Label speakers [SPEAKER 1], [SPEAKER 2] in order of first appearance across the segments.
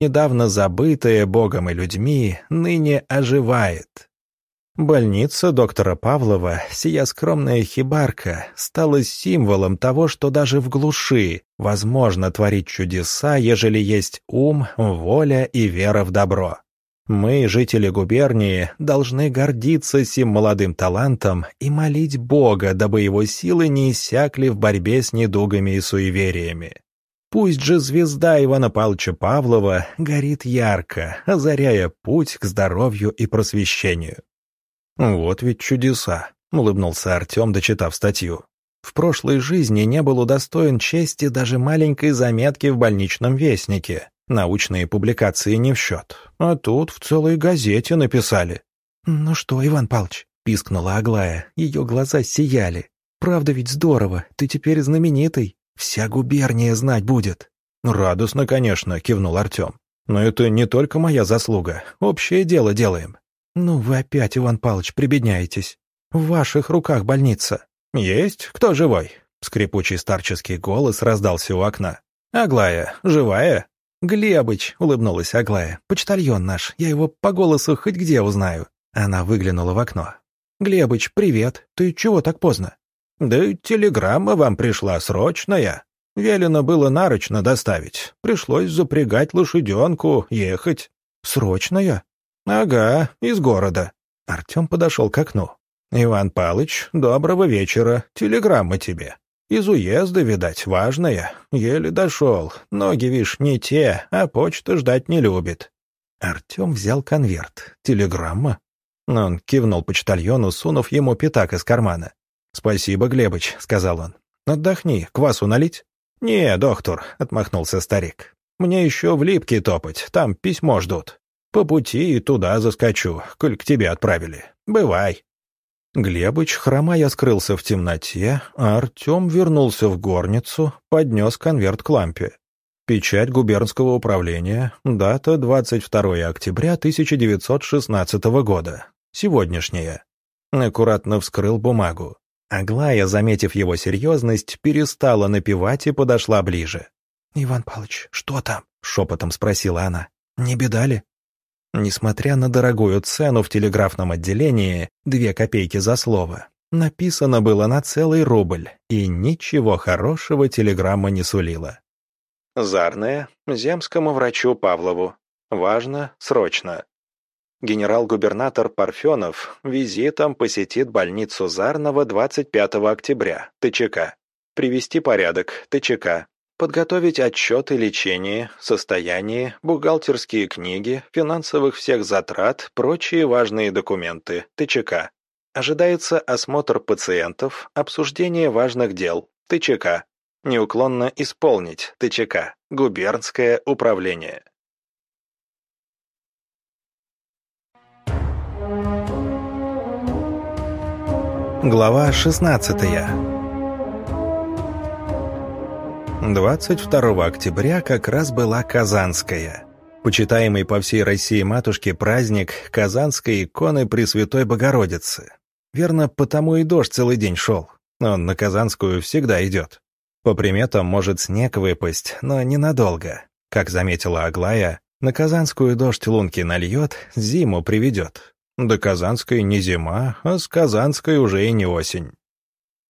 [SPEAKER 1] недавно забытое Богом и людьми, ныне оживает. Больница доктора Павлова, сия скромная хибарка, стала символом того, что даже в глуши возможно творить чудеса, ежели есть ум, воля и вера в добро. Мы, жители губернии, должны гордиться сим молодым талантом и молить Бога, дабы его силы не иссякли в борьбе с недугами и суевериями. Пусть же звезда Ивана Павловича Павлова горит ярко, озаряя путь к здоровью и просвещению. «Вот ведь чудеса», — улыбнулся Артем, дочитав статью. «В прошлой жизни не был удостоен чести даже маленькой заметки в больничном вестнике. Научные публикации не в счет. А тут в целой газете написали». «Ну что, Иван Павлович?» — пискнула Аглая. Ее глаза сияли. «Правда ведь здорово, ты теперь знаменитый. Вся губерния знать будет». «Радостно, конечно», — кивнул Артем. «Но это не только моя заслуга. Общее дело делаем.
[SPEAKER 2] «Ну вы опять, Иван Павлович, прибедняетесь. В ваших руках больница».
[SPEAKER 1] «Есть кто живой?» Скрипучий старческий голос раздался у окна. «Аглая, живая?»
[SPEAKER 2] «Глебыч», — улыбнулась Аглая, — «почтальон наш, я его по голосу хоть где узнаю». Она выглянула в окно. «Глебыч, привет, ты чего так поздно?»
[SPEAKER 1] «Да телеграмма вам пришла срочная. Велено было нарочно доставить. Пришлось запрягать лошаденку, ехать».
[SPEAKER 2] «Срочная?»
[SPEAKER 1] «Ага, из города». Артем подошел к окну. «Иван Палыч, доброго вечера. Телеграмма тебе. Из уезда, видать, важная. Еле дошел. Ноги, вишь, не те, а почта ждать не любит».
[SPEAKER 2] Артем взял конверт. «Телеграмма?»
[SPEAKER 1] Он кивнул почтальону, сунув ему пятак из кармана. «Спасибо, Глебыч», — сказал он. «Отдохни, квасу налить?» «Не, доктор», — отмахнулся старик. «Мне еще в Липке топать, там письмо ждут». По пути и туда заскочу, коль к тебе отправили. Бывай». Глебыч, хромая, скрылся в темноте, а Артем вернулся в горницу, поднес конверт к лампе. Печать губернского управления, дата 22 октября 1916 года, сегодняшняя. Аккуратно вскрыл бумагу. Аглая, заметив его серьезность, перестала напевать и подошла ближе.
[SPEAKER 2] «Иван Павлович, что там?» — шепотом спросила она. «Не беда ли?»
[SPEAKER 1] Несмотря на дорогую цену в телеграфном отделении, две копейки за слово, написано было на целый рубль, и ничего хорошего телеграмма не сулила. Зарная, земскому врачу Павлову. Важно, срочно. Генерал-губернатор Парфенов визитом посетит больницу Зарного 25 октября, ТЧК. Привести порядок, ТЧК. Подготовить отчеты лечения, состояние, бухгалтерские книги, финансовых всех затрат, прочие важные документы, ТЧК. Ожидается осмотр пациентов, обсуждение важных дел, ТЧК. Неуклонно исполнить, ТЧК. Губернское управление. Глава шестнадцатая. 22 октября как раз была Казанская. Почитаемый по всей России матушке праздник Казанской иконы Пресвятой Богородицы. Верно, потому и дождь целый день шел. Он на Казанскую всегда идет. По приметам может снег выпасть, но ненадолго. Как заметила Аглая, на Казанскую дождь лунки нальет, зиму приведет. До Казанской не зима, а с Казанской уже и не осень.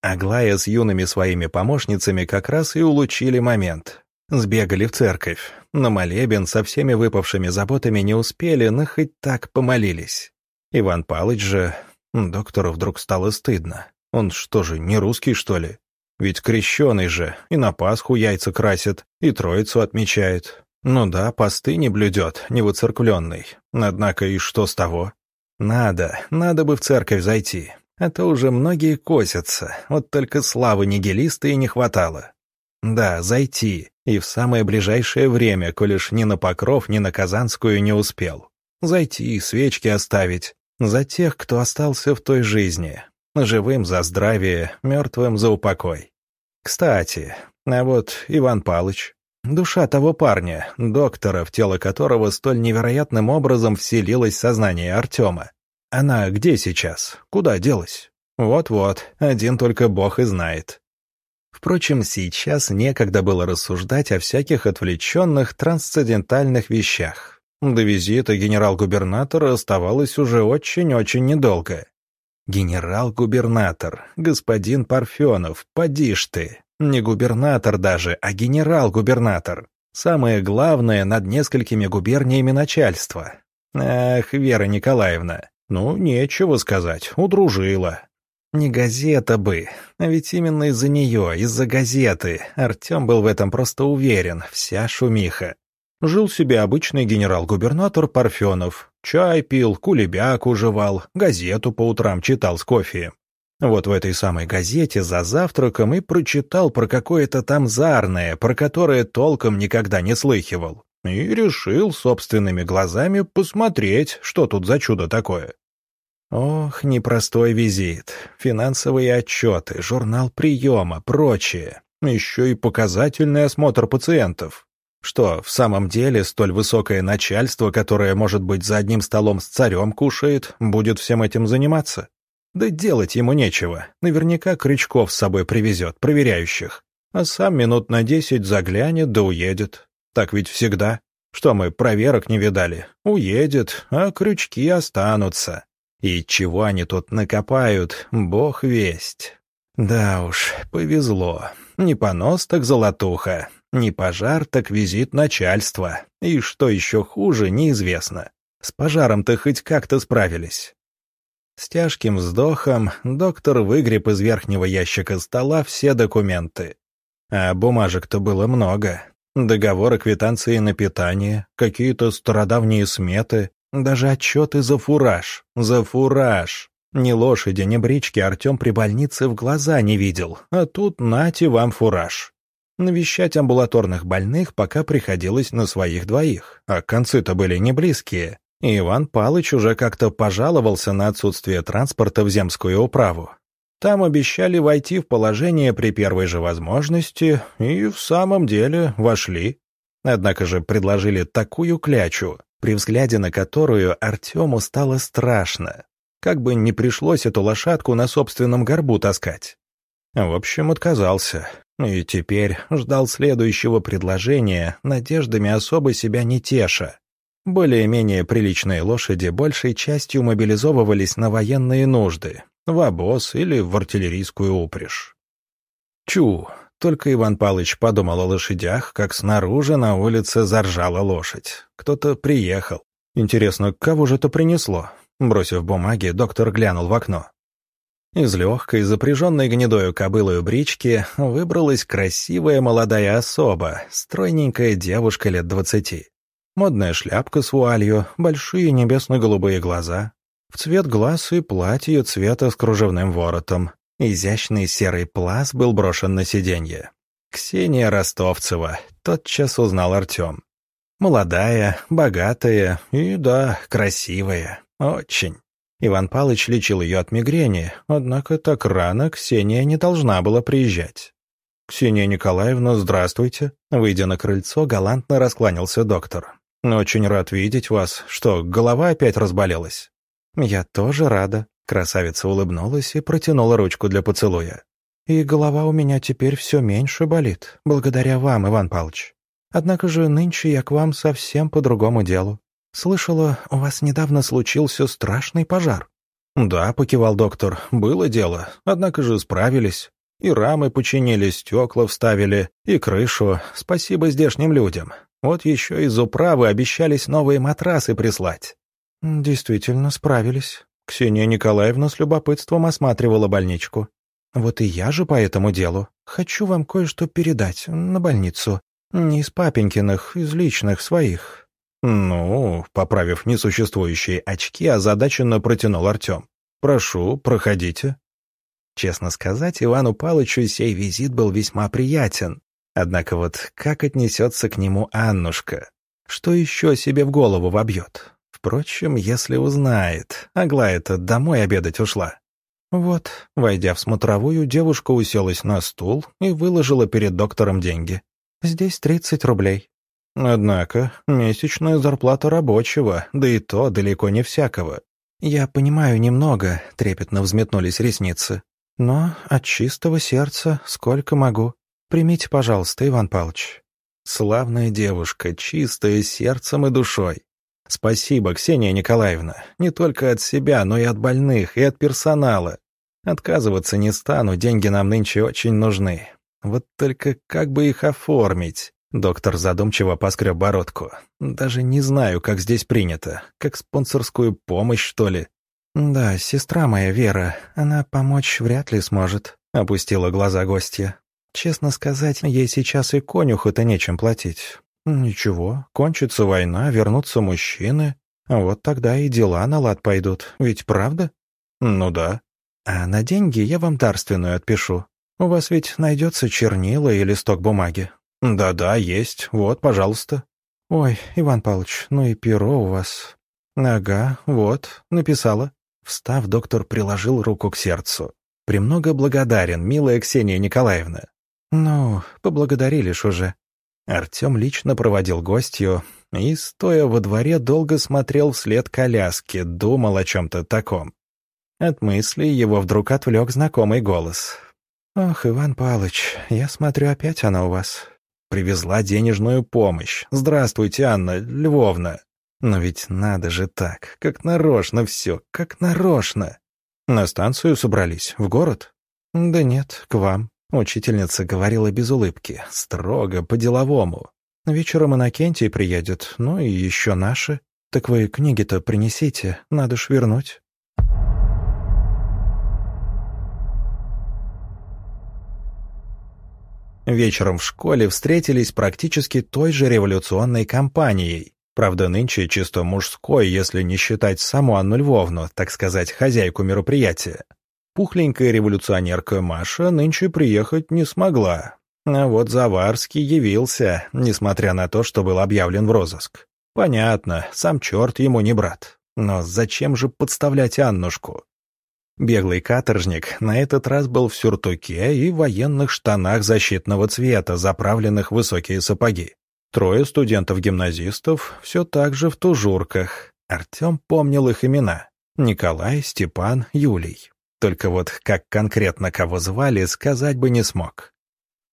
[SPEAKER 1] Аглая с юными своими помощницами как раз и улучили момент. Сбегали в церковь. На молебен со всеми выпавшими заботами не успели, но хоть так помолились. Иван Палыч же... Доктору вдруг стало стыдно. Он что же, не русский, что ли? Ведь крещеный же, и на Пасху яйца красит, и Троицу отмечает. Ну да, посты не блюдет, не выцерквленный. Однако и что с того? Надо, надо бы в церковь зайти. А то уже многие косятся, вот только славы нигилиста и не хватало. Да, зайти, и в самое ближайшее время, коль уж ни на Покров, ни на Казанскую не успел. Зайти и свечки оставить. За тех, кто остался в той жизни. Живым за здравие, мертвым за упокой. Кстати, а вот Иван Палыч, душа того парня, доктора, в тело которого столь невероятным образом вселилось сознание Артема. Она где сейчас? Куда делась? Вот-вот, один только бог и знает. Впрочем, сейчас некогда было рассуждать о всяких отвлеченных трансцендентальных вещах. До визита генерал-губернатора оставалось уже очень-очень недолго. Генерал-губернатор, господин Парфенов, поди ж ты. Не губернатор даже, а генерал-губернатор. Самое главное над несколькими губерниями начальства. Ах, Вера Николаевна, ну, нечего сказать, удружила. Не газета бы, а ведь именно из-за нее, из-за газеты, Артем был в этом просто уверен, вся шумиха. Жил себе обычный генерал-губернатор Парфенов. Чай пил, кулебяку жевал, газету по утрам читал с кофе. Вот в этой самой газете за завтраком и прочитал про какое-то там зарное, про которое толком никогда не слыхивал. И решил собственными глазами посмотреть, что тут за чудо такое. Ох, непростой визит. Финансовые отчеты, журнал приема, прочее. Еще и показательный осмотр пациентов. Что, в самом деле, столь высокое начальство, которое, может быть, за одним столом с царем кушает, будет всем этим заниматься? Да делать ему нечего. Наверняка Крючков с собой привезет, проверяющих. А сам минут на десять заглянет да уедет. Так ведь всегда. Что мы проверок не видали? Уедет, а крючки останутся. И чего они тут накопают, бог весть. Да уж, повезло. Не понос, так золотуха. Не пожар, так визит начальства. И что еще хуже, неизвестно. С пожаром-то хоть как-то справились. С тяжким вздохом доктор выгреб из верхнего ящика стола все документы. А бумажек-то было много. Договоры, квитанции на питание, какие-то стародавние сметы, даже отчеты за фураж. За фураж. Ни лошади, ни брички Артем при больнице в глаза не видел, а тут нате вам фураж. Навещать амбулаторных больных пока приходилось на своих двоих, а концы-то были не близкие. И Иван Палыч уже как-то пожаловался на отсутствие транспорта в земскую управу. Там обещали войти в положение при первой же возможности, и в самом деле вошли. Однако же предложили такую клячу, при взгляде на которую Артему стало страшно. Как бы не пришлось эту лошадку на собственном горбу таскать. В общем, отказался. И теперь ждал следующего предложения, надеждами особо себя не теша. Более-менее приличные лошади большей частью мобилизовывались на военные нужды, в обоз или в артиллерийскую упряжь. Чу, только Иван Палыч подумал о лошадях, как снаружи на улице заржала лошадь. Кто-то приехал. Интересно, кого же это принесло? Бросив бумаги, доктор глянул в окно. Из легкой, запряженной гнедою кобылою брички выбралась красивая молодая особа, стройненькая девушка лет двадцати. Модная шляпка с вуалью, большие небесно-голубые глаза, в цвет глаз и платье цвета с кружевным воротом, Изящный серый плас был брошен на сиденье. Ксения Ростовцева, тотчас узнал Артем. Молодая, богатая и, да, красивая. Очень. Иван Палыч лечил ее от мигрени, однако так рано Ксения не должна была приезжать. «Ксения Николаевна, здравствуйте». Выйдя на крыльцо, галантно раскланялся доктор. «Очень рад видеть вас. Что, голова опять разболелась?» «Я тоже рада», Красавица улыбнулась и протянула ручку для поцелуя. «И голова у меня теперь все меньше болит, благодаря вам, Иван Павлович. Однако же нынче я к вам совсем по другому делу. Слышала, у вас недавно случился страшный пожар». «Да», — покивал доктор, — «было дело, однако же справились. И рамы починили, стекла вставили, и крышу. Спасибо здешним людям. Вот еще из управы обещались новые матрасы прислать». «Действительно справились. Ксения Николаевна с любопытством осматривала больничку. «Вот и я же по этому делу. Хочу вам кое-что передать на больницу. Не из папенькиных, из личных, своих». «Ну», — поправив несуществующие очки, озадаченно протянул Артем. «Прошу, проходите». Честно сказать, Ивану Палычу сей визит был весьма приятен. Однако вот как отнесется к нему Аннушка? Что еще себе в голову вобьет? Впрочем, если узнает, Аглая-то домой обедать ушла. Вот, войдя в смотровую, девушка уселась на стул и выложила перед доктором деньги. Здесь тридцать рублей. Однако, месячная зарплата рабочего, да и то далеко не всякого. Я понимаю немного, трепетно взметнулись ресницы.
[SPEAKER 2] Но от чистого сердца сколько могу. Примите, пожалуйста, Иван Павлович».
[SPEAKER 1] Славная девушка, чистая сердцем и душой. Спасибо, Ксения Николаевна, не только от себя, но и от больных, и от персонала. Отказываться не стану, деньги нам нынче очень нужны. Вот только как бы их оформить? Доктор задумчиво поскреб бородку. Даже не знаю, как здесь принято. Как спонсорскую помощь, что ли?
[SPEAKER 2] «Да, сестра моя Вера, она помочь вряд ли сможет», — опустила глаза гостья. «Честно сказать, ей сейчас и конюху-то нечем платить. Ничего, кончится война, вернутся мужчины, вот тогда и дела на лад пойдут, ведь правда?»
[SPEAKER 1] «Ну да».
[SPEAKER 2] «А на деньги я вам дарственную отпишу. У вас ведь найдется чернила и листок бумаги.
[SPEAKER 1] «Да-да, есть. Вот, пожалуйста».
[SPEAKER 2] «Ой, Иван Павлович, ну и перо у вас». «Ага, вот, написала».
[SPEAKER 1] Встав, доктор приложил руку к сердцу. «Премного благодарен, милая Ксения Николаевна».
[SPEAKER 2] «Ну, поблагодарили ж уже».
[SPEAKER 1] Артем лично проводил гостью и, стоя во дворе, долго смотрел вслед коляски, думал о чем-то таком. От мысли его вдруг отвлек знакомый голос.
[SPEAKER 2] «Ох, Иван Павлович, я смотрю, опять она у вас.
[SPEAKER 1] Привезла денежную помощь. Здравствуйте, Анна Львовна. Но ведь надо же так, как нарочно все, как нарочно. На станцию собрались, в город?
[SPEAKER 2] Да нет, к вам. Учительница говорила без улыбки, строго, по-деловому. Вечером Иннокентий приедет, ну и еще наши. Так вы книги-то принесите, надо ж вернуть.
[SPEAKER 1] Вечером в школе встретились практически той же революционной компанией. Правда, нынче чисто мужской, если не считать саму Анну Львовну, так сказать, хозяйку мероприятия. Пухленькая революционерка Маша нынче приехать не смогла. А вот Заварский явился, несмотря на то, что был объявлен в розыск. Понятно, сам черт ему не брат. Но зачем же подставлять Аннушку? Беглый каторжник на этот раз был в сюртуке и военных штанах защитного цвета, заправленных в высокие сапоги. Трое студентов-гимназистов все так же в тужурках. Артем помнил их имена. Николай, Степан, Юлий. Только вот как конкретно кого звали, сказать бы не смог.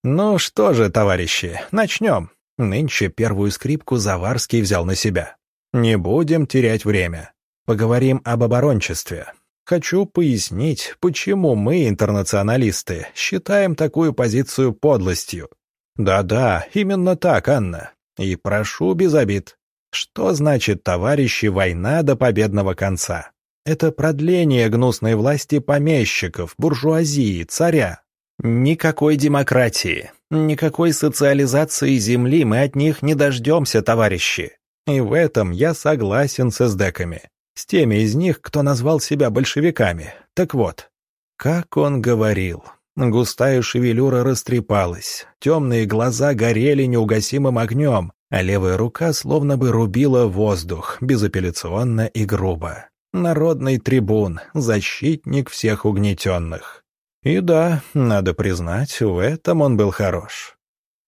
[SPEAKER 1] «Ну что же, товарищи, начнем». Нынче первую скрипку Заварский взял на себя. «Не будем терять время. Поговорим об оборончестве. Хочу пояснить, почему мы, интернационалисты, считаем такую позицию подлостью. Да-да, именно так, Анна. И прошу без обид. Что значит, товарищи, война до победного конца? Это продление гнусной власти помещиков, буржуазии, царя. Никакой демократии, никакой социализации земли мы от них не дождемся, товарищи. И в этом я согласен с эсдеками. С теми из них, кто назвал себя большевиками. Так вот, как он говорил, густая шевелюра растрепалась, темные глаза горели неугасимым огнем, а левая рука словно бы рубила воздух, безапелляционно и грубо. Народный трибун, защитник всех угнетенных. И да, надо признать, в этом он был хорош.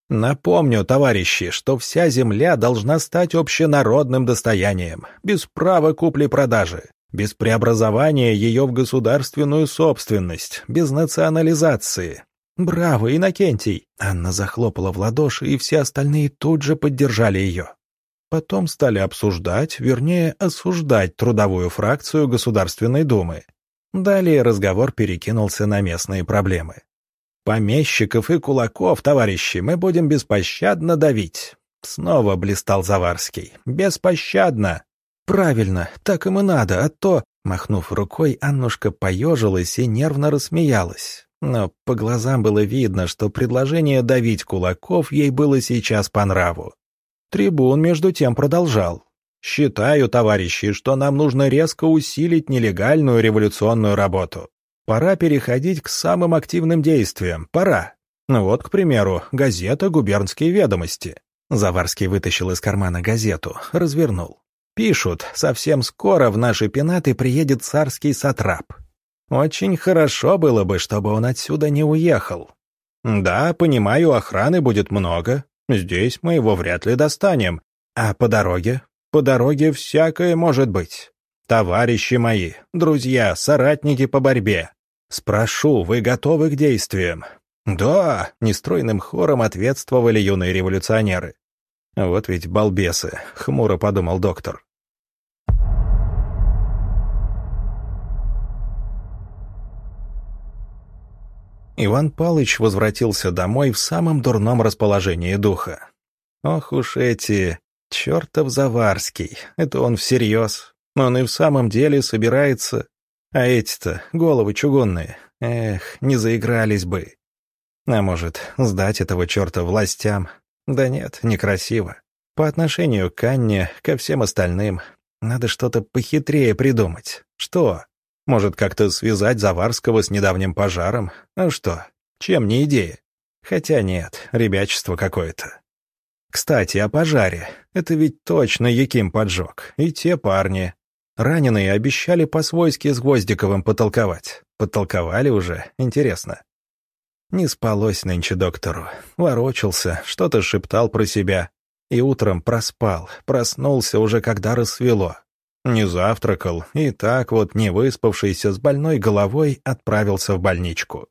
[SPEAKER 1] Напомню, товарищи, что вся земля должна стать общенародным достоянием, без права купли-продажи, без преобразования ее в государственную собственность, без национализации. Браво, Иннокентий! Анна захлопала в ладоши, и все остальные тут же поддержали ее. Потом стали обсуждать, вернее, осуждать трудовую фракцию Государственной Думы. Далее разговор перекинулся на местные проблемы. Помещиков и кулаков, товарищи, мы будем беспощадно давить. Снова блистал Заварский. Беспощадно. Правильно, так им и надо, а то... Махнув рукой, Аннушка поежилась и нервно рассмеялась. Но по глазам было видно, что предложение давить кулаков ей было сейчас по нраву. Трибун, между тем, продолжал. «Считаю, товарищи, что нам нужно резко усилить нелегальную революционную работу. Пора переходить к самым активным действиям. Пора. Ну вот, к примеру, газета «Губернские ведомости». Заварский вытащил из кармана газету, развернул. Пишут, совсем скоро в наши пенаты приедет царский сатрап. Очень хорошо было бы, чтобы он отсюда не уехал. Да, понимаю, охраны будет много. Здесь мы его вряд ли достанем. А по дороге? По дороге всякое может быть. Товарищи мои, друзья, соратники по борьбе, «Спрошу, вы готовы к действиям?» «Да!» — нестройным хором ответствовали юные революционеры. «Вот ведь балбесы», — хмуро подумал доктор. Иван Палыч возвратился домой в самом дурном расположении духа. Ох уж эти... Чертов Заварский, это он всерьез. Он и в самом деле собирается... А эти-то, головы чугунные, эх, не заигрались бы. А может, сдать этого черта властям? Да нет, некрасиво. По отношению к Анне, ко всем остальным, надо что-то похитрее придумать. Что? Может, как-то связать Заварского с недавним пожаром? А что? Чем не идея? Хотя нет, ребячество какое-то. Кстати, о пожаре. Это ведь точно Яким поджег. И те парни. Раненые обещали по-свойски с Гвоздиковым потолковать. Подтолковали уже, интересно. Не спалось нынче доктору. Ворочался, что-то шептал про себя. И утром проспал, проснулся уже когда рассвело. Не завтракал, и так вот, не выспавшийся, с больной головой, отправился в больничку.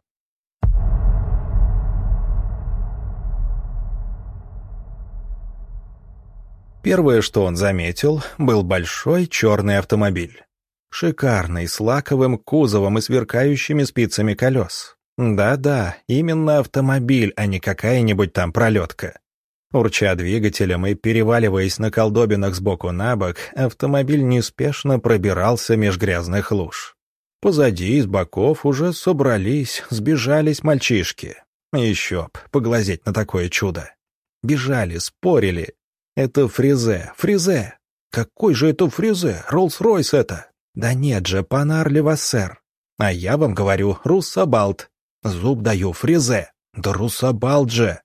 [SPEAKER 1] Первое, что он заметил, был большой черный автомобиль. Шикарный, с лаковым кузовом и сверкающими спицами колес. Да-да, именно автомобиль, а не какая-нибудь там пролетка. Урча двигателем и переваливаясь на колдобинах сбоку на бок, автомобиль неспешно пробирался меж грязных луж. Позади, с боков уже собрались, сбежались мальчишки. Еще б, поглазеть на такое чудо. Бежали, спорили, это фризе, фризе. Какой же это фризе? Роллс-Ройс это. Да нет же, Панар Левассер. А я вам говорю, Руссабалт. Зуб даю, фризе. Да Руссабалт же.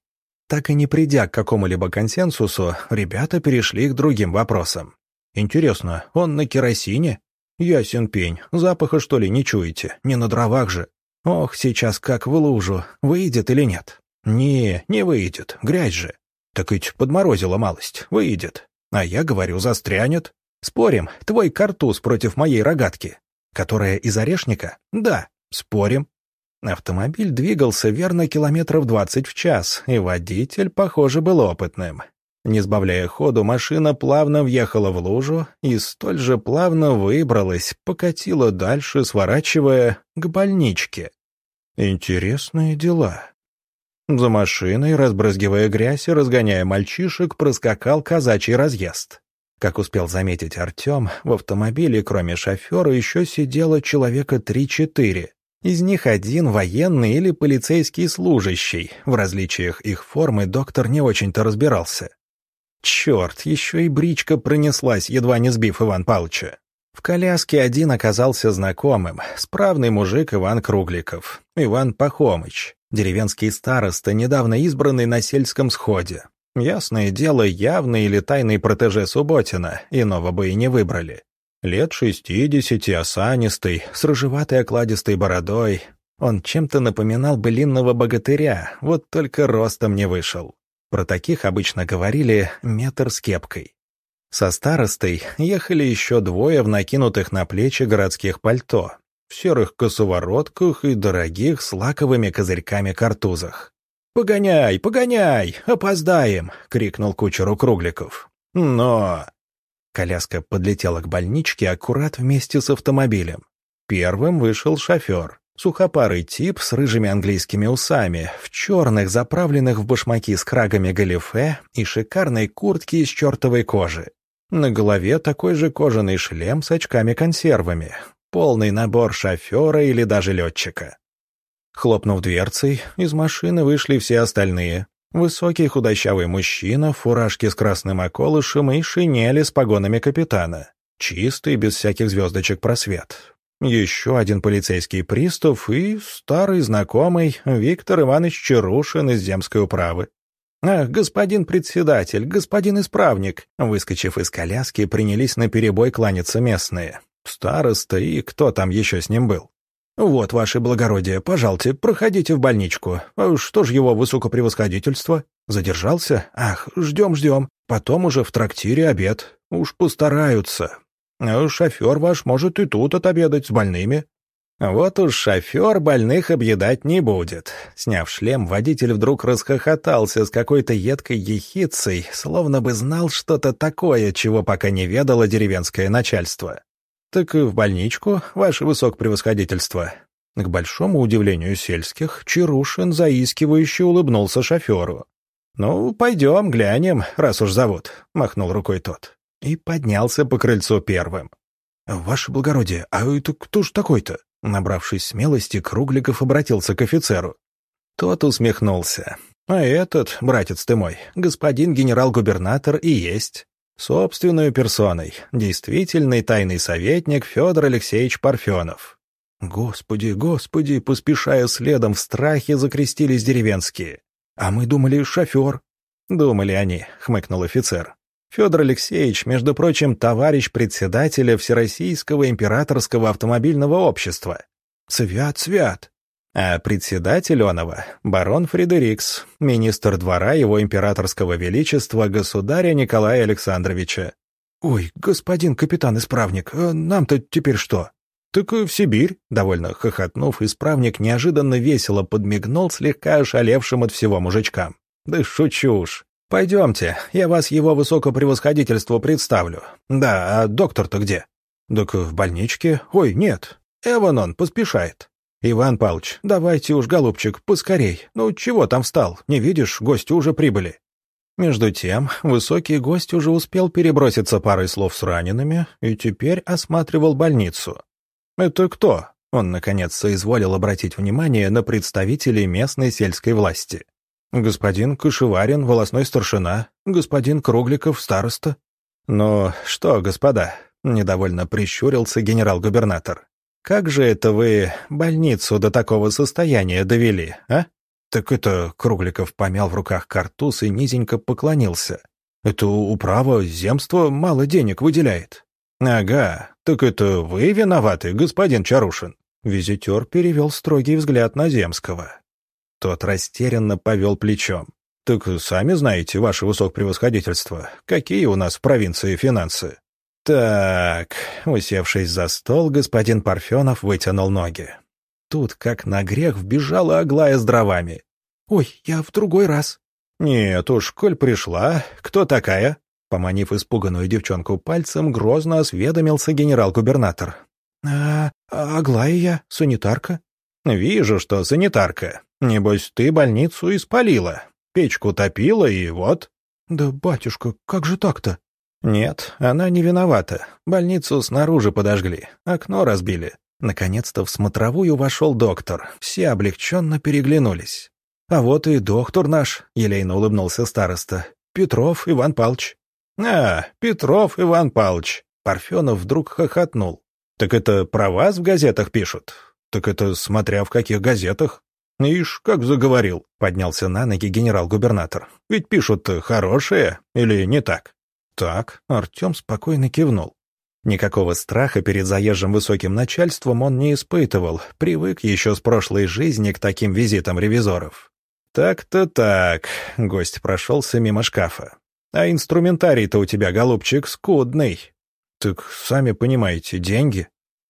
[SPEAKER 1] Так и не придя к какому-либо консенсусу, ребята перешли к другим вопросам. Интересно, он на керосине? Ясен пень, запаха что ли не чуете? Не на дровах же. Ох, сейчас как в лужу, выйдет или нет? Не, не выйдет, грязь же. Так ведь подморозила малость, выйдет. А я говорю, застрянет. Спорим, твой картуз против моей рогатки. Которая из орешника? Да, спорим. Автомобиль двигался верно километров двадцать в час, и водитель, похоже, был опытным. Не сбавляя ходу, машина плавно въехала в лужу и столь же плавно выбралась, покатила дальше, сворачивая к больничке. Интересные дела. За машиной, разбрызгивая грязь и разгоняя мальчишек, проскакал казачий разъезд. Как успел заметить Артем, в автомобиле, кроме шофера, еще сидело человека три-четыре. Из них один военный или полицейский служащий. В различиях их формы доктор не очень-то разбирался. Черт, еще и бричка пронеслась, едва не сбив Иван Павловича. В коляске один оказался знакомым, справный мужик Иван Кругликов, Иван Пахомыч, деревенский староста, недавно избранный на сельском сходе. Ясное дело, явный или тайный протеже Субботина, иного бы и не выбрали. Лет шестидесяти, осанистый, с рыжеватой окладистой бородой. Он чем-то напоминал былинного богатыря, вот только ростом не вышел. Про таких обычно говорили «метр с кепкой». Со старостой ехали еще двое в накинутых на плечи городских пальто, в серых косоворотках и дорогих с лаковыми козырьками-картузах. «Погоняй, погоняй! Опоздаем!» — крикнул кучеру Кругликов. «Но...» Коляска подлетела к больничке аккурат вместе с автомобилем. Первым вышел шофер. Сухопарый тип с рыжими английскими усами, в черных, заправленных в башмаки с крагами галифе и шикарной куртке из чертовой кожи. На голове такой же кожаный шлем с очками-консервами, полный набор шофера или даже летчика. Хлопнув дверцей, из машины вышли все остальные. Высокий худощавый мужчина в фуражке с красным околышем и шинели с погонами капитана. Чистый, без всяких звездочек просвет. Еще один полицейский пристав и старый знакомый Виктор Иванович Чарушин из земской управы. «Ах, господин председатель, господин исправник!» Выскочив из коляски, принялись на перебой кланяться местные. Староста и кто там еще с ним был. «Вот, ваше благородие, пожалуйте, проходите в больничку. А что ж его высокопревосходительство? Задержался? Ах, ждем-ждем. Потом уже в трактире обед. Уж постараются. А шофер ваш может и тут отобедать с больными». Вот уж шофер больных объедать не будет. Сняв шлем, водитель вдруг расхохотался с какой-то едкой ехицей, словно бы знал что-то такое, чего пока не ведало деревенское начальство. «Так в больничку, ваше высокопревосходительство». К большому удивлению сельских, Чарушин заискивающе улыбнулся шоферу. «Ну, пойдем, глянем, раз уж зовут», — махнул рукой тот. И поднялся по крыльцу первым. «Ваше благородие, а это кто ж такой-то?» Набравшись смелости, Кругликов обратился к офицеру. Тот усмехнулся. «А этот, братец ты мой, господин генерал-губернатор и есть. Собственную персоной, действительный тайный советник Федор Алексеевич Парфенов». «Господи, господи!» — поспешая следом в страхе, закрестились деревенские. «А мы думали, шофер». «Думали они», — хмыкнул офицер. Федор Алексеевич, между прочим, товарищ председателя Всероссийского императорского автомобильного общества. Свят, свят. А председатель онова — барон Фредерикс, министр двора его императорского величества государя Николая Александровича. «Ой, господин капитан-исправник, а нам-то теперь что?» «Так в Сибирь», — довольно хохотнув, исправник неожиданно весело подмигнул слегка ошалевшим от всего мужичкам. «Да шучу уж. «Пойдемте, я вас его высокопревосходительству представлю. Да, а доктор-то где?» «Так в больничке. Ой, нет. Эван он, поспешает». «Иван Павлович, давайте уж, голубчик, поскорей. Ну, чего там встал? Не видишь, гости уже прибыли». Между тем, высокий гость уже успел переброситься парой слов с ранеными и теперь осматривал больницу. «Это кто?» Он, наконец, соизволил обратить внимание на представителей местной сельской власти. Господин Кашеварин, волосной старшина, господин Кругликов, староста. «Ну что, господа?» — недовольно прищурился генерал-губернатор. «Как же это вы больницу до такого состояния довели, а?» «Так это...» — Кругликов помял в руках картуз и низенько поклонился. «Это управа земство мало денег выделяет». «Ага, так это вы виноваты, господин Чарушин?» Визитер перевел строгий взгляд на Земского. Тот растерянно повел плечом. «Так сами знаете, ваше высокопревосходительство, какие у нас в провинции финансы?» «Так...» — усевшись за стол, господин Парфенов вытянул ноги. Тут, как на грех, вбежала Аглая с дровами. «Ой, я в другой раз». «Нет уж, коль пришла, кто такая?» Поманив испуганную девчонку пальцем, грозно осведомился генерал-губернатор. «А, Аглая я, санитарка». «Вижу, что санитарка. Небось, ты больницу испалила, печку топила и вот». «Да, батюшка, как же так-то?» «Нет, она не виновата. Больницу снаружи подожгли, окно разбили». Наконец-то в смотровую вошел доктор. Все облегченно переглянулись. «А вот и доктор наш», — елейно улыбнулся староста. «Петров Иван Палч». «А, Петров Иван Палч». Парфенов вдруг хохотнул. «Так это про вас в газетах пишут?» «Так это смотря в каких газетах». «Ишь, как заговорил», — поднялся на ноги генерал-губернатор. «Ведь пишут хорошие, или не так?» «Так», — Артем спокойно кивнул. Никакого страха перед заезжим высоким начальством он не испытывал, привык еще с прошлой жизни к таким визитам ревизоров. «Так-то так», — гость прошелся мимо шкафа. «А инструментарий-то у тебя, голубчик, скудный». «Так, сами понимаете, деньги?»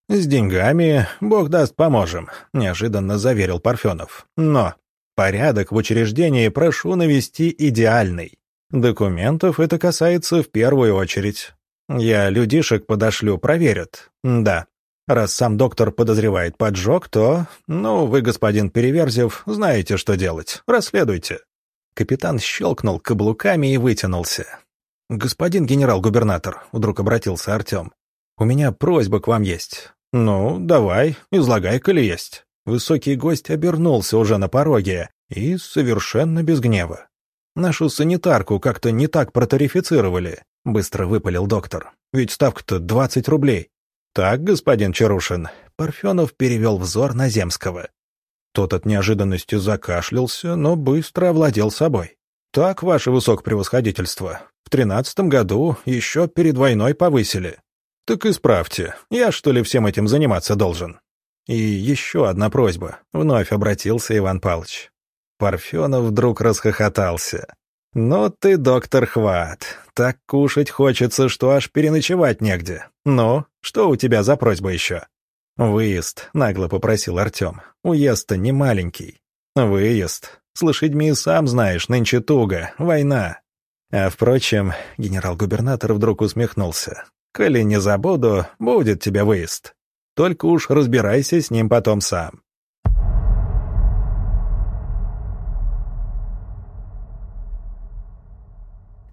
[SPEAKER 1] «С деньгами, бог даст, поможем», — неожиданно заверил Парфенов. «Но порядок в учреждении прошу навести идеальный. Документов это касается в первую очередь. Я людишек подошлю, проверят. Да, раз сам доктор подозревает поджог, то... Ну, вы, господин Переверзев, знаете, что делать. Расследуйте». Капитан щелкнул каблуками и вытянулся. «Господин генерал-губернатор», — вдруг обратился Артем, — «у меня просьба к вам есть. «Ну, давай, излагай, коли есть». Высокий гость обернулся уже на пороге и совершенно без гнева. «Нашу санитарку как-то не так протарифицировали», — быстро выпалил доктор. «Ведь ставка-то двадцать рублей». «Так, господин Чарушин», — Парфенов перевел взор на Земского. Тот от неожиданности закашлялся, но быстро овладел собой. «Так, ваше высокопревосходительство, в тринадцатом году еще перед войной повысили. «Так исправьте. Я, что ли, всем этим заниматься должен?» «И еще одна просьба», — вновь обратился Иван Павлович. Парфенов вдруг расхохотался. «Ну ты, доктор Хват, так кушать хочется, что аж переночевать негде. Ну, что у тебя за просьба еще?» «Выезд», — нагло попросил Артем. «Уезд-то не маленький». «Выезд. С лошадьми сам знаешь, нынче туго. Война». А впрочем, генерал-губернатор вдруг усмехнулся. «Коли не забуду, будет тебе выезд. Только уж разбирайся с ним потом сам».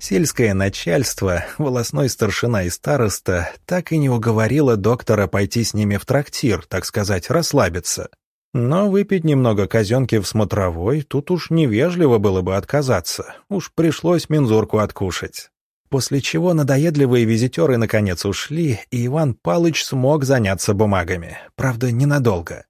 [SPEAKER 1] Сельское начальство, волосной старшина и староста так и не уговорило доктора пойти с ними в трактир, так сказать, расслабиться. Но выпить немного казенки в смотровой тут уж невежливо было бы отказаться, уж пришлось мензурку откушать. После чего надоедливые визитеры наконец ушли, и Иван Палыч смог заняться бумагами, правда, ненадолго.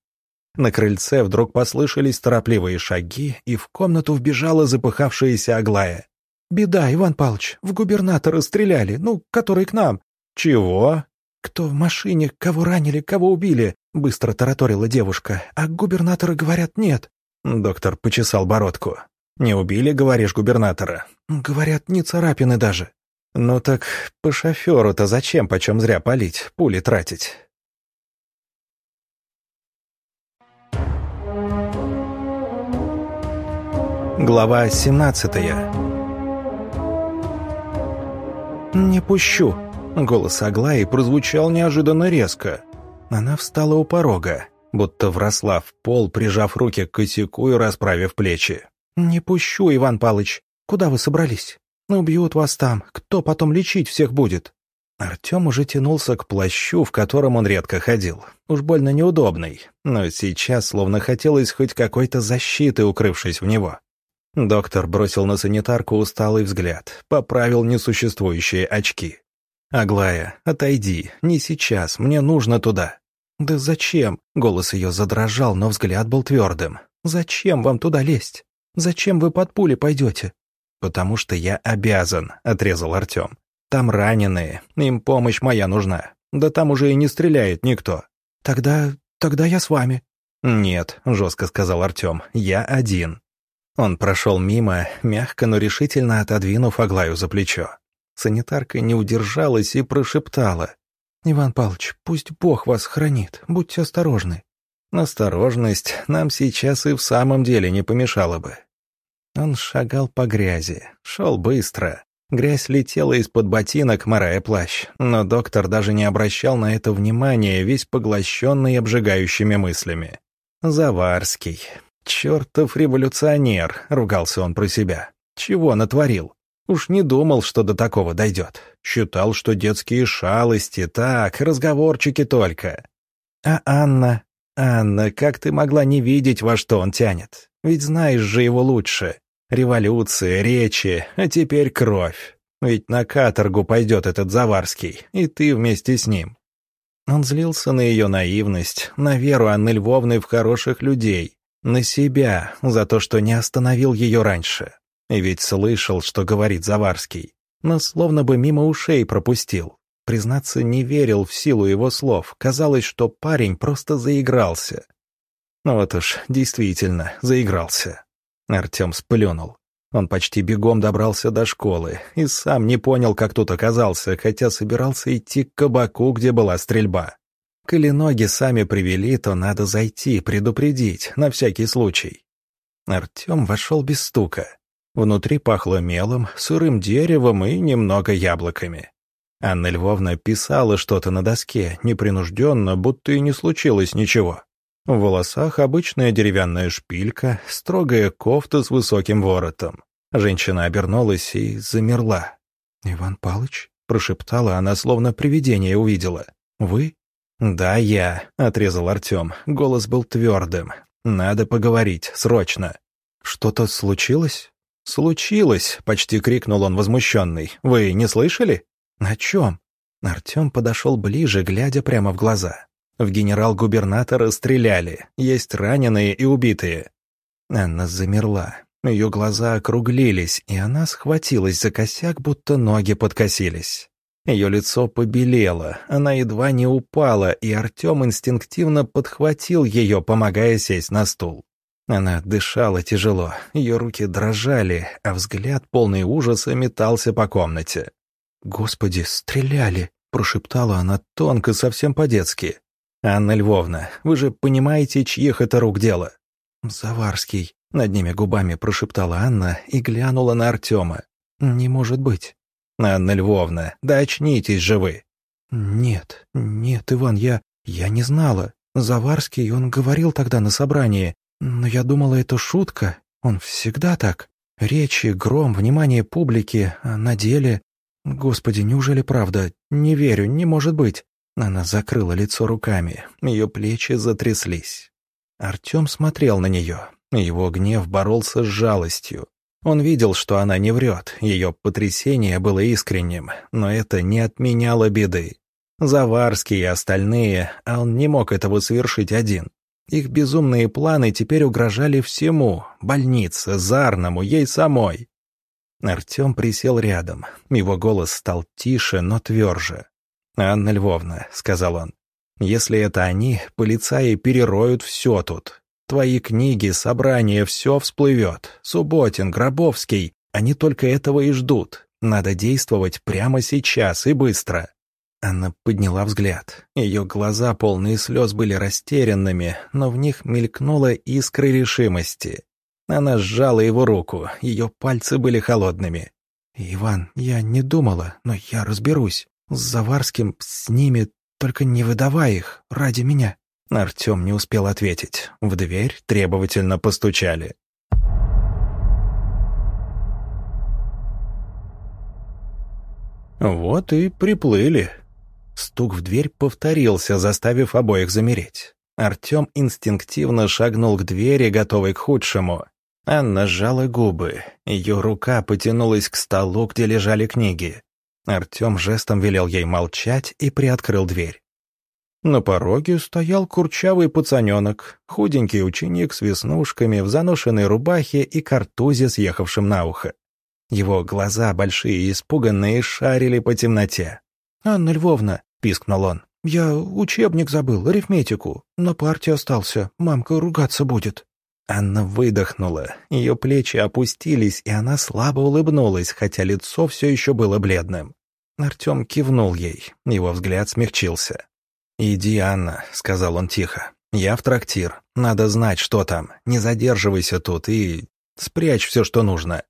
[SPEAKER 1] На крыльце вдруг послышались торопливые шаги, и в комнату вбежала запыхавшаяся Аглая. «Беда, Иван Павлович, в губернатора стреляли, ну, который к нам». «Чего?» «Кто в машине, кого ранили, кого убили?» — быстро тараторила девушка. «А губернатора, говорят, нет». Доктор почесал бородку. «Не убили, говоришь, губернатора?» «Говорят, не царапины даже». «Ну так по шоферу-то зачем почем зря палить, пули тратить?» Глава семнадцатая «Не пущу!» Голос Аглаи прозвучал неожиданно резко. Она встала у порога, будто вросла в пол, прижав руки к косяку и расправив плечи. «Не пущу, Иван Палыч. Куда вы собрались? Убьют вас там. Кто потом лечить всех будет?» Артем уже тянулся к плащу, в котором он редко ходил. Уж больно неудобный, но сейчас словно хотелось хоть какой-то защиты, укрывшись в него. Доктор бросил на санитарку усталый взгляд, поправил несуществующие очки. «Аглая, отойди, не сейчас, мне нужно туда». «Да зачем?» — голос ее задрожал, но взгляд был твердым. «Зачем вам туда лезть? Зачем вы под пули пойдете?» «Потому что я обязан», — отрезал Артем. «Там раненые, им помощь моя нужна. Да там уже и не стреляет никто». «Тогда... тогда я с вами». «Нет», — жестко сказал Артем, — «я один». Он прошел мимо, мягко, но решительно отодвинув Аглаю за плечо. Санитарка не удержалась и прошептала. «Иван Павлович, пусть Бог вас хранит, будьте осторожны». Осторожность нам сейчас и в самом деле не помешала бы. Он шагал по грязи, шел быстро. Грязь летела из-под ботинок, морая плащ, но доктор даже не обращал на это внимания, весь поглощенный обжигающими мыслями. Заварский. «Чертов революционер!» — ругался он про себя. «Чего натворил? Уж не думал, что до такого дойдет. Считал, что детские шалости, так, разговорчики только. А Анна? Анна, как ты могла не видеть, во что он тянет? Ведь знаешь же его лучше. Революция, речи, а теперь кровь. Ведь на каторгу пойдет этот Заварский, и ты вместе с ним. Он злился на ее наивность, на веру Анны Львовны в хороших людей, на себя, за то, что не остановил ее раньше. Ведь слышал, что говорит Заварский, но словно бы мимо ушей пропустил. Признаться, не верил в силу его слов. Казалось, что парень просто заигрался. Ну вот уж, действительно, заигрался. Артем сплюнул. Он почти бегом добрался до школы и сам не понял, как тут оказался, хотя собирался идти к кабаку, где была стрельба. Коли ноги сами привели, то надо зайти, предупредить, на всякий случай. Артем вошел без стука. Внутри пахло мелом, сырым деревом и немного яблоками. Анна Львовна писала что-то на доске, непринужденно, будто и не случилось ничего. В волосах обычная деревянная шпилька, строгая кофта с высоким воротом. Женщина обернулась и замерла. «Иван Палыч?» — прошептала она, словно привидение увидела. «Вы?» «Да, я», — отрезал Артем. Голос был твердым. «Надо поговорить, срочно». «Что-то случилось?» «Случилось!» — почти крикнул он возмущенный. «Вы не слышали?» «О чем?» Артем подошел ближе, глядя прямо в глаза. В генерал-губернатора стреляли. Есть раненые и убитые. Анна замерла. Ее глаза округлились, и она схватилась за косяк, будто ноги подкосились. Ее лицо побелело, она едва не упала, и Артем инстинктивно подхватил ее, помогая сесть на стул. Она дышала тяжело, ее руки дрожали, а взгляд, полный ужаса, метался по комнате. «Господи, стреляли!» — прошептала она тонко, совсем по-детски. «Анна Львовна, вы же понимаете, чьих это рук дело?»
[SPEAKER 2] «Заварский», — над ними губами прошептала Анна и глянула на Артема. «Не может быть».
[SPEAKER 1] «Анна Львовна, да очнитесь же вы!»
[SPEAKER 2] «Нет, нет, Иван, я... я не знала. Заварский, он говорил тогда на собрании, но я думала, это шутка. Он всегда так. Речи, гром, внимание публики, а на деле... Господи, неужели правда? Не верю, не может быть. Она закрыла лицо руками, ее плечи затряслись. Артем смотрел на нее. Его гнев боролся с жалостью. Он видел, что она не врет, ее потрясение было искренним, но это не отменяло беды. Заварский и остальные, а он не мог этого совершить один. Их безумные планы теперь угрожали всему — больнице, Зарному, ей самой. Артем присел рядом. Его голос стал тише, но тверже. «Анна Львовна», — сказал он, — «если это они, полицаи перероют все тут. Твои книги, собрания, все всплывет. Субботин, Гробовский, они только этого и ждут. Надо действовать прямо сейчас и быстро». Анна подняла взгляд. Ее глаза, полные слез, были растерянными, но в них мелькнула искра решимости. Она сжала его руку, ее пальцы были холодными. «Иван, я не думала, но я разберусь. С Заварским, с ними, только не выдавай их, ради меня». Артем не успел ответить. В дверь требовательно постучали.
[SPEAKER 1] «Вот и приплыли»,
[SPEAKER 2] Стук в дверь повторился, заставив обоих замереть. Артем инстинктивно шагнул к двери, готовый к худшему. Анна сжала губы. Ее рука потянулась к столу, где лежали книги. Артем жестом велел ей молчать и приоткрыл дверь.
[SPEAKER 1] На пороге стоял курчавый пацаненок, худенький ученик с веснушками, в заношенной рубахе и картузе, съехавшим на ухо. Его глаза, большие и испуганные, шарили по темноте.
[SPEAKER 2] «Анна Львовна», — пискнул он. «Я учебник забыл, арифметику. На парте остался. Мамка ругаться будет».
[SPEAKER 1] Анна выдохнула. Ее плечи опустились, и она слабо улыбнулась, хотя лицо все еще было бледным. Артем кивнул ей. Его взгляд смягчился. «Иди, Анна», — сказал он тихо. «Я в трактир. Надо знать, что там. Не задерживайся тут и спрячь все, что нужно».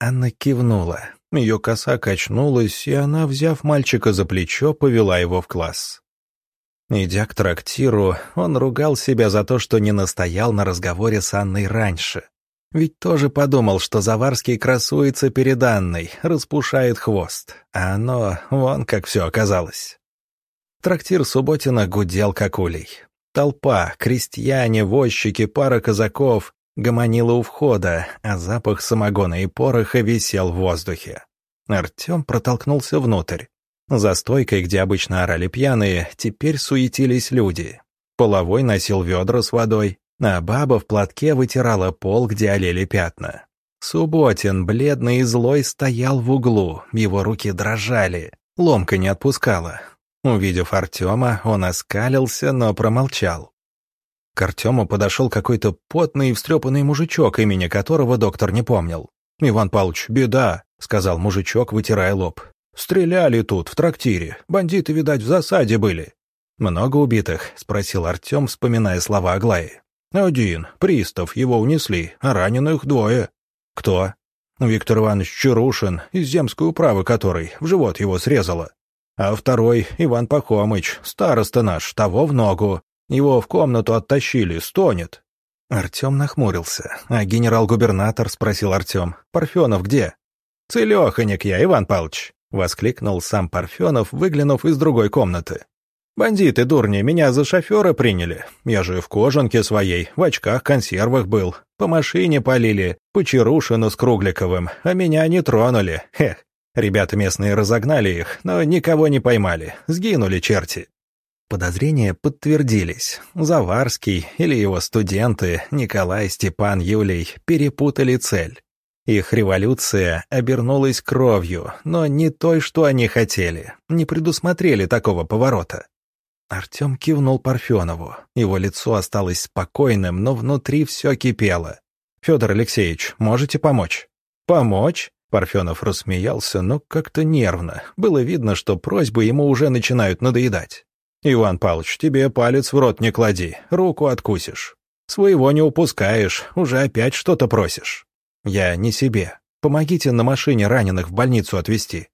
[SPEAKER 1] Анна кивнула. Ее коса качнулась, и она, взяв мальчика за плечо, повела его в класс. Идя к трактиру, он ругал себя за то, что не настоял на разговоре с Анной раньше. Ведь тоже подумал, что Заварский красуется перед Анной, распушает хвост, а оно вон как все оказалось. Трактир Субботина гудел как улей. Толпа, крестьяне, возчики, пара казаков, гомонила у входа, а запах самогона и пороха висел в воздухе. Артем протолкнулся внутрь. За стойкой, где обычно орали пьяные, теперь суетились люди. Половой носил ведра с водой, а баба в платке вытирала пол, где олели пятна. Субботин, бледный и злой, стоял в углу, его руки дрожали, ломка не отпускала. Увидев Артема, он оскалился, но промолчал. К Артему подошел какой-то потный и встрепанный мужичок, имени которого доктор не помнил. «Иван Павлович, беда», — сказал мужичок, вытирая лоб. «Стреляли тут, в трактире. Бандиты, видать, в засаде были». «Много убитых?» — спросил Артем, вспоминая слова Аглаи. «Один. Пристав. Его унесли. А раненых двое». «Кто?» «Виктор Иванович Чарушин, из земской управы который, в живот его срезало. А второй — Иван Пахомыч, староста наш, того в ногу. Его в комнату оттащили, стонет». Артем нахмурился, а генерал-губернатор спросил Артем, «Парфенов где?» «Целеханик я, Иван Павлович», — воскликнул сам Парфенов, выглянув из другой комнаты. «Бандиты, дурни, меня за шофера приняли. Я же в кожанке своей, в очках-консервах был. По машине полили, по Чарушину с Кругликовым, а меня не тронули. Хех. Ребята местные разогнали их, но никого не поймали. Сгинули черти. Подозрения подтвердились. Заварский или его студенты Николай, Степан, Юлий перепутали цель. Их революция обернулась кровью, но не той, что они хотели, не предусмотрели такого поворота. Артем кивнул Парфенову. Его лицо осталось спокойным, но внутри все кипело. «Федор Алексеевич, можете помочь?» «Помочь?» Парфенов рассмеялся, но как-то нервно. Было видно, что просьбы ему уже начинают надоедать. Иван Павлович, тебе палец в рот не клади, руку откусишь. Своего не упускаешь, уже опять что-то просишь. Я не себе. Помогите на машине раненых в больницу отвезти.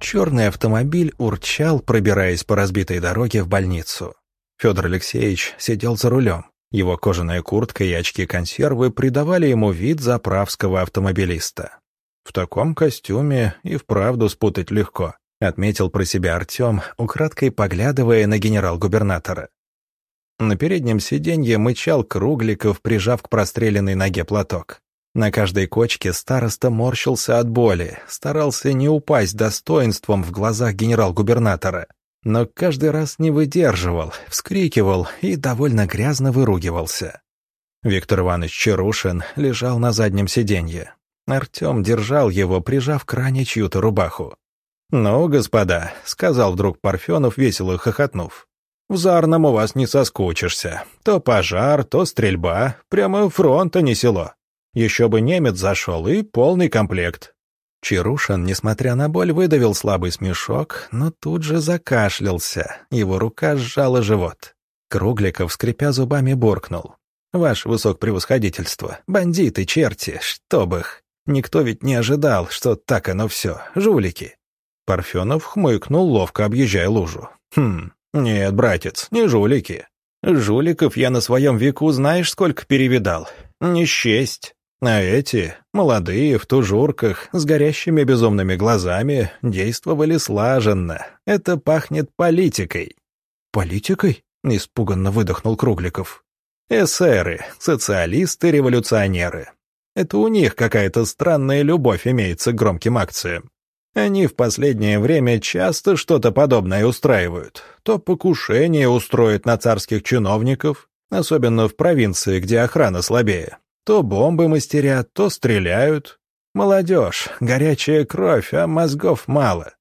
[SPEAKER 1] Черный автомобиль урчал, пробираясь по разбитой дороге в больницу. Федор Алексеевич сидел за рулем. Его кожаная куртка и очки-консервы придавали ему вид заправского автомобилиста. В таком костюме и вправду спутать легко, отметил про себя Артем, украдкой поглядывая на генерал-губернатора. На переднем сиденье мычал Кругликов, прижав к простреленной ноге платок. На каждой кочке староста морщился от боли, старался не упасть достоинством в глазах генерал-губернатора. Но каждый раз не выдерживал, вскрикивал и довольно грязно выругивался. Виктор Иванович Чарушин лежал на заднем сиденье. Артем держал его, прижав к ране чью-то рубаху. «Ну, господа», — сказал вдруг Парфенов, весело хохотнув, в Зарном у вас не соскучишься. То пожар, то стрельба. Прямо фронт, а не село. Еще бы немец зашел и полный комплект». Чарушин, несмотря на боль, выдавил слабый смешок, но тут же закашлялся. Его рука сжала живот. Кругликов, скрипя зубами, буркнул. «Ваше высокопревосходительство, бандиты, черти, чтоб их! Никто ведь не ожидал, что так оно все, жулики!» Парфенов хмыкнул, ловко объезжая лужу. «Хм, «Нет, братец, не жулики. Жуликов я на своем веку знаешь сколько перевидал? Не счесть. А эти, молодые, в тужурках, с горящими безумными глазами, действовали слаженно. Это пахнет политикой».
[SPEAKER 2] «Политикой?» — испуганно выдохнул Кругликов.
[SPEAKER 1] «Эсеры, социалисты-революционеры. Это у них какая-то странная любовь имеется к громким акциям. Они в последнее время часто что-то подобное устраивают. То покушение устроят на царских чиновников, особенно в провинции, где охрана слабее. То бомбы мастерят, то стреляют. Молодежь, горячая кровь, а мозгов мало.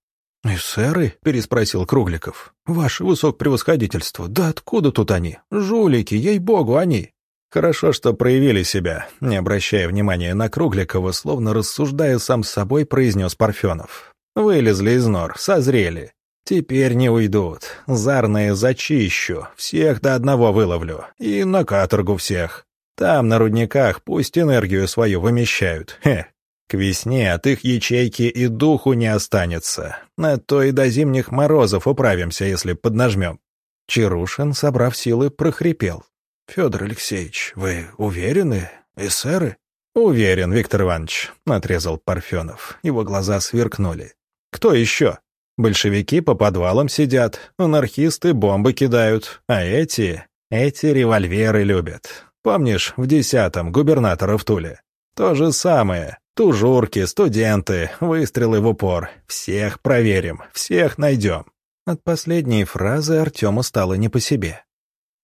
[SPEAKER 2] «Эсеры?» — переспросил Кругликов. «Ваше высокопревосходительство, да откуда тут они? Жулики, ей-богу, они!»
[SPEAKER 1] Хорошо, что проявили себя, не обращая внимания на Кругликова, словно рассуждая сам с собой, произнес Парфенов. Вылезли из нор, созрели. Теперь не уйдут. Зарные зачищу, всех до одного выловлю. И на каторгу всех. Там, на рудниках, пусть энергию свою вымещают. Хе. К весне от их ячейки и духу не останется. На то и до зимних морозов управимся, если поднажмем. Чарушин, собрав силы, прохрипел.
[SPEAKER 2] «Федор Алексеевич, вы уверены? Эсеры?»
[SPEAKER 1] «Уверен, Виктор Иванович», — отрезал Парфенов. Его глаза сверкнули. «Кто еще? Большевики по подвалам сидят, анархисты бомбы кидают, а эти... эти револьверы любят. Помнишь, в десятом губернатора в Туле? То же самое. Тужурки, студенты, выстрелы в упор. Всех проверим, всех найдем». От последней фразы Артему стало не по себе.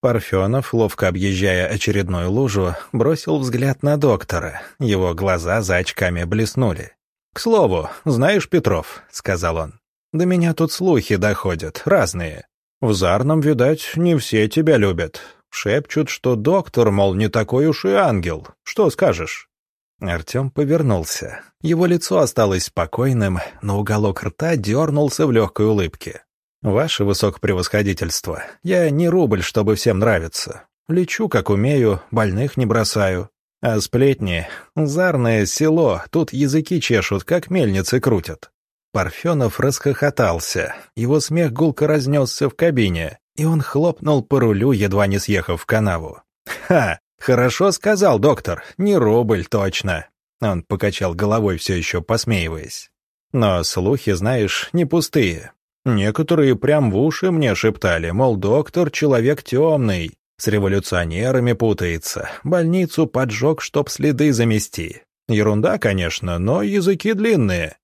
[SPEAKER 1] Парфенов, ловко объезжая очередную лужу, бросил взгляд на доктора. Его глаза за очками блеснули. «К слову, знаешь, Петров», — сказал он, — «до меня тут слухи доходят, разные. В Зарном, видать, не все тебя любят. Шепчут, что доктор, мол, не такой уж и ангел. Что скажешь?» Артем повернулся. Его лицо осталось спокойным, но уголок рта дернулся в легкой улыбке. «Ваше высокопревосходительство, я не рубль, чтобы всем нравиться. Лечу, как умею, больных не бросаю. А сплетни — зарное село, тут языки чешут, как мельницы крутят». Парфенов расхохотался, его смех гулко разнесся в кабине, и он хлопнул по рулю, едва не съехав в канаву. «Ха! Хорошо сказал доктор, не рубль точно!» Он покачал головой, все еще посмеиваясь. «Но слухи, знаешь, не пустые. Некоторые прям в уши мне шептали, мол, доктор — человек темный, с революционерами путается, больницу поджег, чтоб следы замести. Ерунда, конечно, но языки длинные».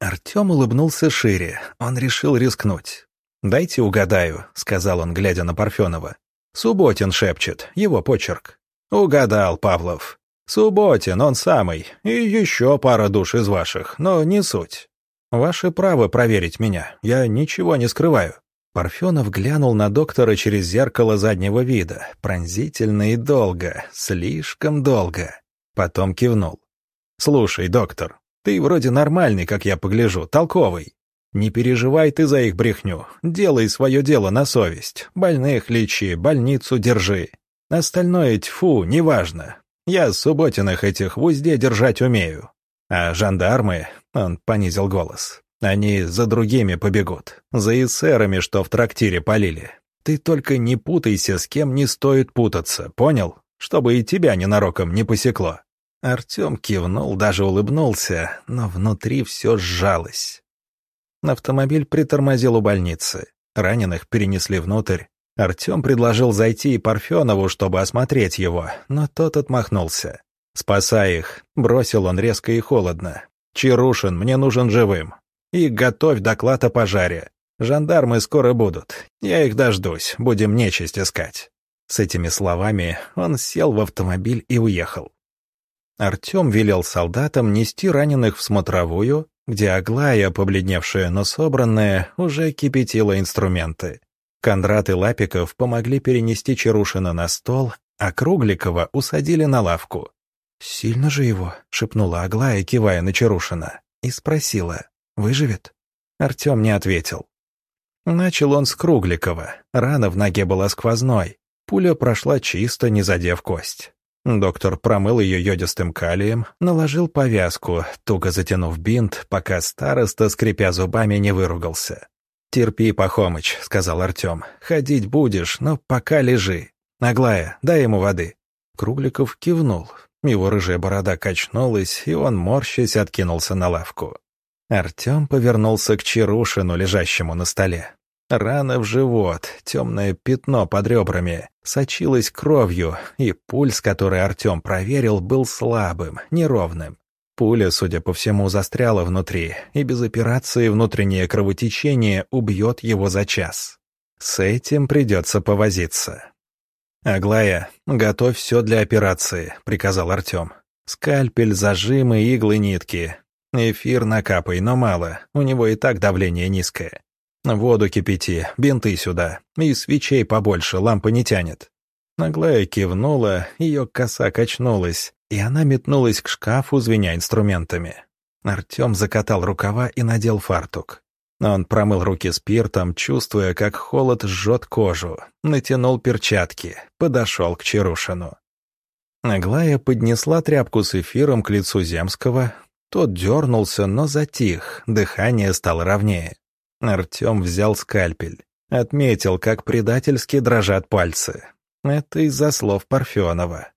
[SPEAKER 1] Артем улыбнулся шире, он решил рискнуть. «Дайте угадаю», — сказал он, глядя на Парфенова. «Субботин шепчет, его почерк». «Угадал, Павлов. Субботин, он самый, и еще пара душ из ваших, но не суть. «Ваше право проверить меня, я ничего не скрываю». Парфенов глянул на доктора через зеркало заднего вида, пронзительно и долго, слишком долго. Потом кивнул. «Слушай, доктор, Ты вроде нормальный, как я погляжу, толковый. Не переживай ты за их брехню. Делай свое дело на совесть. Больных лечи, больницу держи. Остальное тьфу, неважно. Я субботиных этих в узде держать умею. А жандармы, он понизил голос, они за другими побегут. За эсерами, что в трактире полили. Ты только не путайся, с кем не стоит путаться, понял? Чтобы и тебя ненароком не посекло. Артем кивнул, даже улыбнулся, но внутри все сжалось. Автомобиль притормозил у больницы. Раненых перенесли внутрь. Артем предложил зайти и Парфенову, чтобы осмотреть его, но тот отмахнулся. «Спасай их», — бросил он резко и холодно. «Чарушин, мне нужен живым. И готовь доклад о пожаре. Жандармы скоро будут. Я их дождусь, будем нечисть искать». С этими словами он сел в автомобиль и уехал. Артем велел солдатам нести раненых в смотровую, где Аглая, побледневшая, но собранная, уже кипятила инструменты. Кондрат и Лапиков помогли перенести Чарушина на стол, а Кругликова усадили на лавку. «Сильно же его?» — шепнула Аглая, кивая на Чарушина, и спросила, «Выживет?» Артем не ответил. Начал он с Кругликова. Рана в ноге была сквозной. Пуля прошла чисто, не задев кость. Доктор промыл ее йодистым калием, наложил повязку, туго затянув бинт, пока староста, скрипя зубами, не выругался. «Терпи, Пахомыч», — сказал Артем. «Ходить будешь, но пока лежи. Аглая, дай ему воды». Кругликов кивнул. Его рыжая борода качнулась, и он, морщась, откинулся на лавку. Артем повернулся к Чарушину, лежащему на столе. Рана в живот, темное пятно под ребрами, сочилась кровью, и пульс, который Артем проверил, был слабым, неровным. Пуля, судя по всему, застряла внутри, и без операции внутреннее кровотечение убьет его за час. С этим придется повозиться. «Аглая, готовь все для операции», — приказал Артем. «Скальпель, зажимы, иглы, нитки. Эфир накапай, но мало, у него и так давление низкое. «Воду кипяти, бинты сюда, и свечей побольше, лампа не тянет». Наглая кивнула, ее коса качнулась, и она метнулась к шкафу, звеня инструментами. Артем закатал рукава и надел фартук. Он промыл руки спиртом, чувствуя, как холод жжет кожу, натянул перчатки, подошел к Чарушину. Аглая поднесла тряпку с эфиром к лицу Земского. Тот дернулся, но затих, дыхание стало ровнее. Артем взял скальпель. Отметил, как предательски дрожат пальцы. Это из-за слов Парфенова.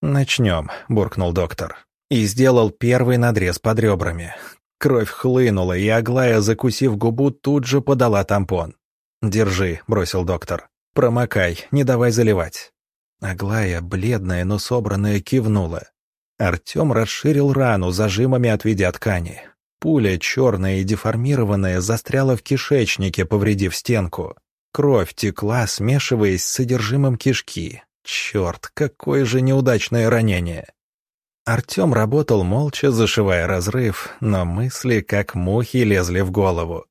[SPEAKER 1] «Начнем», — буркнул доктор. И сделал первый надрез под ребрами. Кровь хлынула, и Аглая, закусив губу, тут же подала тампон. «Держи», — бросил доктор. «Промокай, не давай заливать». Аглая, бледная, но собранная, кивнула. Артем расширил рану, зажимами отведя ткани. Пуля, черная и деформированная, застряла в кишечнике, повредив стенку. Кровь текла, смешиваясь с содержимым кишки. Черт, какое же неудачное ранение. Артем работал молча, зашивая разрыв, но мысли, как мухи, лезли в голову.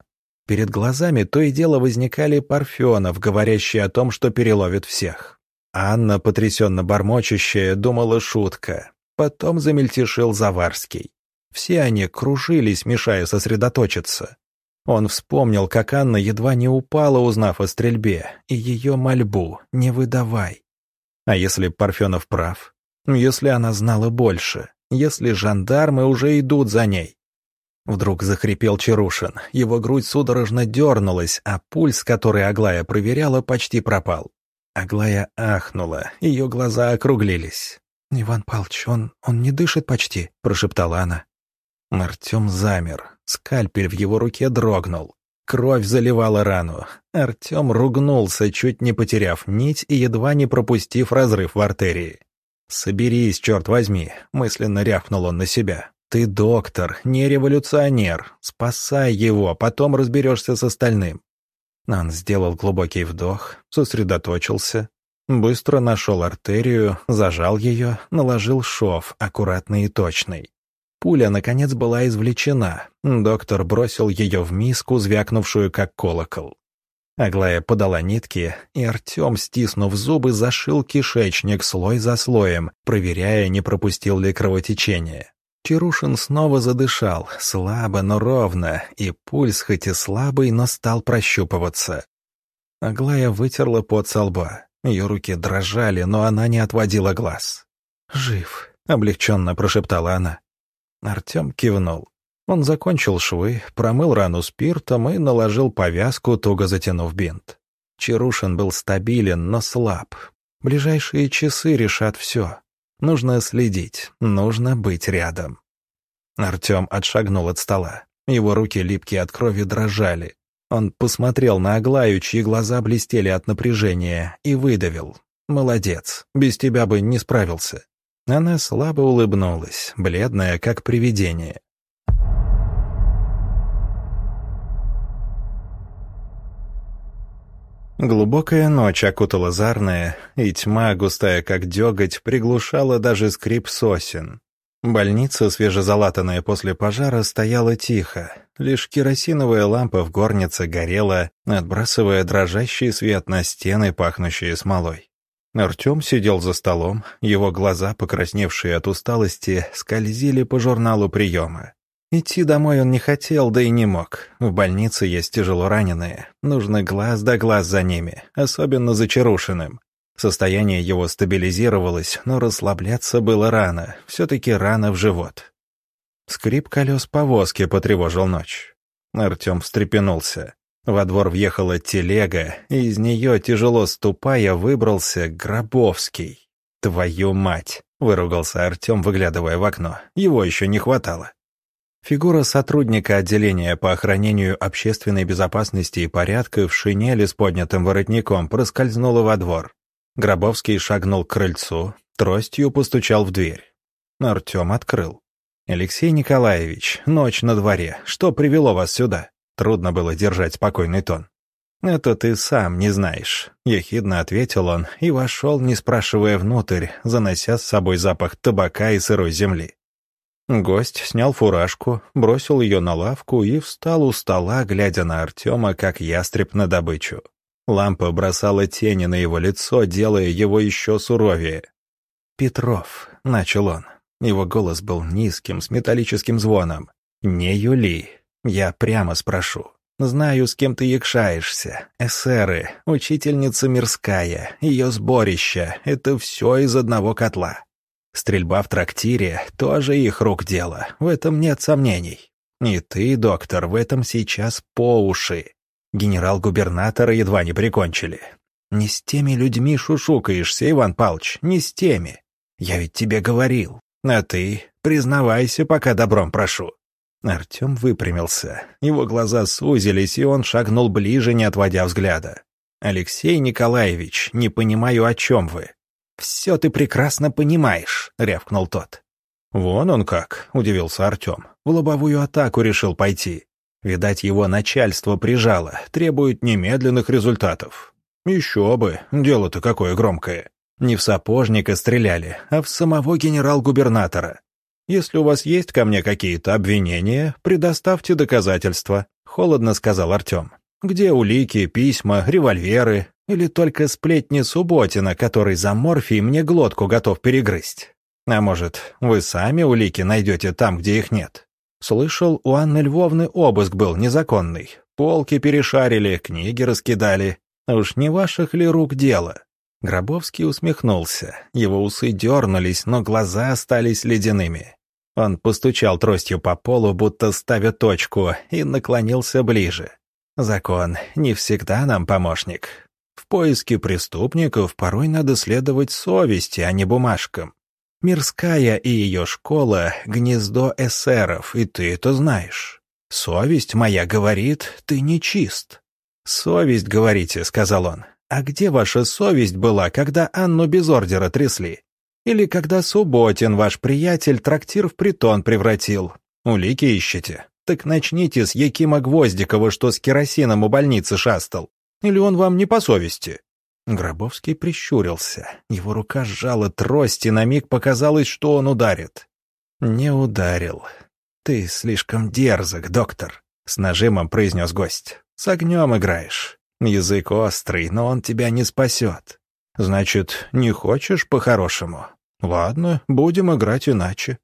[SPEAKER 1] Перед глазами то и дело возникали Парфенов, говорящие о том, что переловит всех. Анна, потрясенно бормочущая, думала шутка. Потом замельтешил Заварский. Все они кружились, мешая сосредоточиться. Он вспомнил, как Анна едва не упала, узнав о стрельбе, и ее мольбу «не выдавай». А если Парфенов прав? Если она знала больше? Если жандармы уже идут за ней? Вдруг захрипел Чарушин, его грудь судорожно дернулась, а пульс, который Аглая проверяла, почти пропал. Аглая ахнула, ее глаза округлились. «Иван Павлович, он, он не дышит почти», — прошептала она. Артем замер. Скальпель в его руке дрогнул. Кровь заливала рану. Артем ругнулся, чуть не потеряв нить и едва не пропустив разрыв в артерии. «Соберись, черт возьми», — мысленно рявкнул он на себя. «Ты доктор, не революционер. Спасай его, потом разберешься с остальным». Он сделал глубокий вдох, сосредоточился, быстро нашел артерию, зажал ее, наложил шов, аккуратный и точный. Пуля, наконец, была извлечена. Доктор бросил ее в миску, звякнувшую как колокол. Аглая подала нитки, и Артем, стиснув зубы, зашил кишечник слой за слоем, проверяя, не пропустил ли кровотечение. Чарушин снова задышал, слабо, но ровно, и пульс хоть и слабый, но стал прощупываться. Аглая вытерла пот со лба. Ее руки дрожали, но она не отводила глаз. «Жив», — облегченно прошептала она. Артем кивнул. Он закончил швы, промыл рану спиртом и наложил повязку, туго затянув бинт. Чарушин был стабилен, но слаб. Ближайшие часы решат все. Нужно следить, нужно быть рядом. Артем отшагнул от стола. Его руки, липкие от крови, дрожали. Он посмотрел на Аглаю, чьи глаза блестели от напряжения, и выдавил. «Молодец, без тебя бы не справился». Она слабо улыбнулась, бледная, как привидение. Глубокая ночь окутала Зарная, и тьма, густая как деготь, приглушала даже скрип сосен. Больница, свежезалатанная после пожара, стояла тихо. Лишь керосиновая лампа в горнице горела, отбрасывая дрожащий свет на стены, пахнущие смолой. Артем сидел за столом, его глаза, покрасневшие от усталости, скользили по журналу приема. Идти домой он не хотел, да и не мог. В больнице есть тяжело раненые. Нужно глаз да глаз за ними, особенно за Чарушиным. Состояние его стабилизировалось, но расслабляться было рано, все-таки рано в живот. Скрип колес повозки потревожил ночь. Артем встрепенулся. Во двор въехала телега, и из нее, тяжело ступая, выбрался Гробовский. «Твою мать!» — выругался Артем, выглядывая в окно. «Его еще не хватало». Фигура сотрудника отделения по охранению общественной безопасности и порядка в шинели с поднятым воротником проскользнула во двор. Гробовский шагнул к крыльцу, тростью постучал в дверь. Артем открыл. «Алексей Николаевич, ночь на дворе. Что привело вас сюда?» Трудно было держать спокойный тон. «Это ты сам не знаешь», — ехидно ответил он и вошел, не спрашивая внутрь, занося с собой запах табака и сырой земли. Гость снял фуражку, бросил ее на лавку и встал у стола, глядя на Артема, как ястреб на добычу. Лампа бросала тени на его лицо, делая его еще суровее. «Петров», — начал он. Его голос был низким, с металлическим звоном. «Не Юли. Я прямо спрошу. Знаю, с кем ты якшаешься. Эсеры, учительница мирская, ее сборище — это все из одного котла. Стрельба в трактире — тоже их рук дело, в этом нет сомнений. И ты, доктор, в этом сейчас по уши. Генерал-губернатора едва не прикончили. Не с теми людьми шушукаешься, Иван Павлович, не с теми. Я ведь тебе говорил. А ты признавайся, пока добром прошу». Артем выпрямился. Его глаза сузились, и он шагнул ближе, не отводя взгляда. «Алексей Николаевич, не понимаю, о чем вы. «Все ты прекрасно понимаешь», — рявкнул тот. «Вон он как», — удивился Артем. «В лобовую атаку решил пойти. Видать, его начальство прижало, требует немедленных результатов. Еще бы, дело-то какое громкое. Не в сапожника стреляли, а в самого генерал-губернатора. Если у вас есть ко мне какие-то обвинения, предоставьте доказательства», — холодно сказал Артем. «Где улики, письма, револьверы? Или только сплетни Субботина, который за морфий мне глотку готов перегрызть? А может, вы сами улики найдете там, где их нет? Слышал, у Анны Львовны обыск был незаконный. Полки перешарили, книги раскидали. Уж не ваших ли рук дело?» Гробовский усмехнулся. Его усы дернулись, но глаза остались ледяными. Он постучал тростью по полу, будто ставя точку, и наклонился ближе. «Закон не всегда нам помощник. В поиске преступников порой надо следовать совести, а не бумажкам. Мирская и ее школа — гнездо эсеров, и ты это знаешь. Совесть моя говорит, ты нечист. «Совесть, говорите», — сказал он. «А где ваша совесть была, когда Анну без ордера трясли? Или когда Субботин, ваш приятель, трактир в притон превратил? Улики ищете? Так начните с Якима Гвоздикова, что с керосином у больницы шастал. Или он вам не по совести?» Гробовский прищурился. Его рука сжала трость, и на миг показалось, что он ударит. «Не ударил. Ты слишком дерзок, доктор», — с нажимом произнес гость. «С огнем играешь. Язык острый, но он тебя не спасет. Значит, не хочешь по-хорошему? Ладно, будем играть иначе».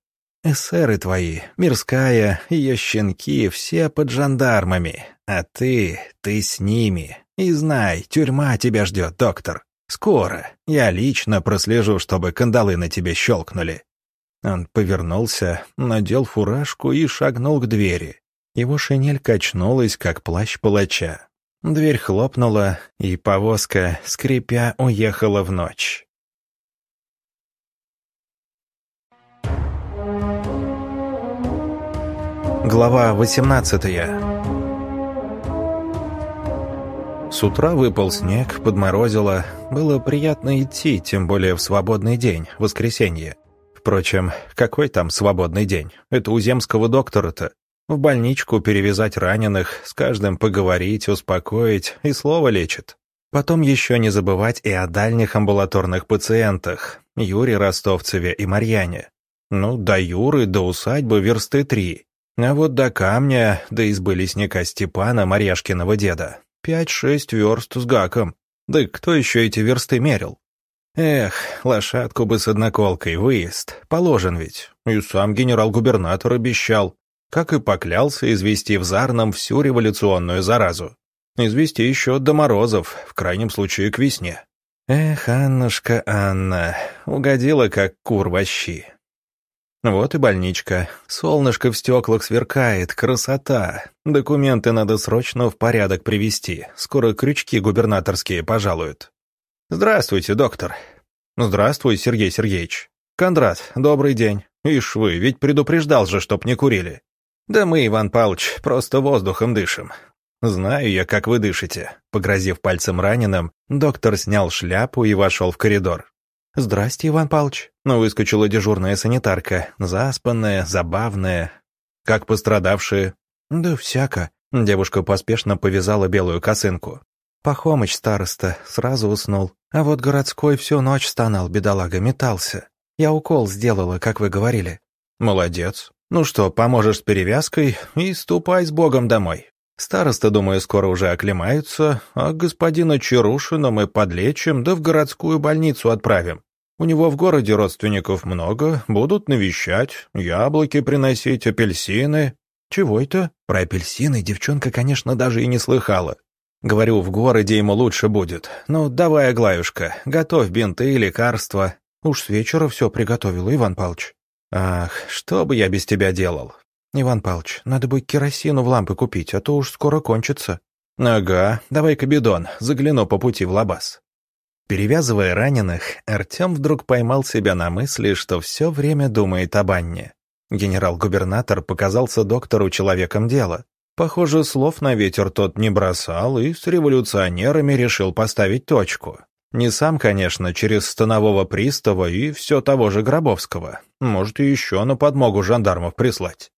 [SPEAKER 1] Эсеры твои, мирская, ее щенки, все под жандармами. А ты, ты с ними. И знай, тюрьма тебя ждет, доктор. Скоро. Я лично прослежу, чтобы кандалы на тебе щелкнули». Он повернулся, надел фуражку и шагнул к двери. Его шинель качнулась, как плащ палача. Дверь хлопнула, и повозка, скрипя, уехала в ночь. Глава 18 С утра выпал снег, подморозило. Было приятно идти, тем более в свободный день, воскресенье. Впрочем, какой там свободный день? Это у земского доктора-то. В больничку перевязать раненых, с каждым поговорить, успокоить, и слово лечит. Потом еще не забывать и о дальних амбулаторных пациентах, Юре Ростовцеве и Марьяне. Ну, до Юры, до усадьбы версты три. А вот до камня, до избы лесника Степана, Марьяшкиного деда, пять-шесть верст с гаком. Да кто еще эти версты мерил? Эх, лошадку бы с одноколкой, выезд. Положен ведь. И сам генерал-губернатор обещал. Как и поклялся извести в Зарном всю революционную заразу. Извести еще до морозов, в крайнем случае к весне. Эх, Аннушка Анна, угодила как кур во щи. Вот и больничка. Солнышко в стеклах сверкает, красота. Документы надо срочно в порядок привести. Скоро крючки губернаторские пожалуют. «Здравствуйте, доктор». «Здравствуй, Сергей Сергеевич». «Кондрат, добрый день. Ишь вы, ведь предупреждал же, чтоб не курили». «Да мы, Иван Павлович, просто воздухом дышим. Знаю я, как вы дышите». Погрозив пальцем раненым, доктор снял шляпу и вошел в коридор. «Здрасте, Иван Павлович». Но выскочила дежурная санитарка, заспанная, забавная. «Как пострадавшие?» «Да всяко». Девушка поспешно повязала белую косынку. Пахомыч староста сразу уснул. А вот городской всю ночь стонал, бедолага, метался. Я укол сделала, как вы говорили. Молодец. Ну что, поможешь с перевязкой и ступай с Богом домой. Староста, думаю, скоро уже оклемаются, а господина Чарушина мы подлечим, да в городскую больницу отправим. У него в городе родственников много, будут навещать, яблоки приносить, апельсины. Чего это? Про апельсины девчонка, конечно, даже и не слыхала. Говорю, в городе ему лучше будет. Ну, давай, Аглаюшка, готовь бинты и лекарства. Уж с вечера все приготовила, Иван Павлович. Ах, что бы я без тебя делал? Иван Павлович, надо бы керосину в лампы купить, а то уж скоро кончится. Ага, давай-ка бидон, загляну по пути в лабаз. Перевязывая раненых, Артем вдруг поймал себя на мысли, что все время думает об Анне. Генерал-губернатор показался доктору человеком дела. Похоже, слов на ветер тот не бросал и с революционерами решил поставить точку. Не сам, конечно, через станового пристава и все того же Гробовского. Может, и еще на подмогу жандармов прислать.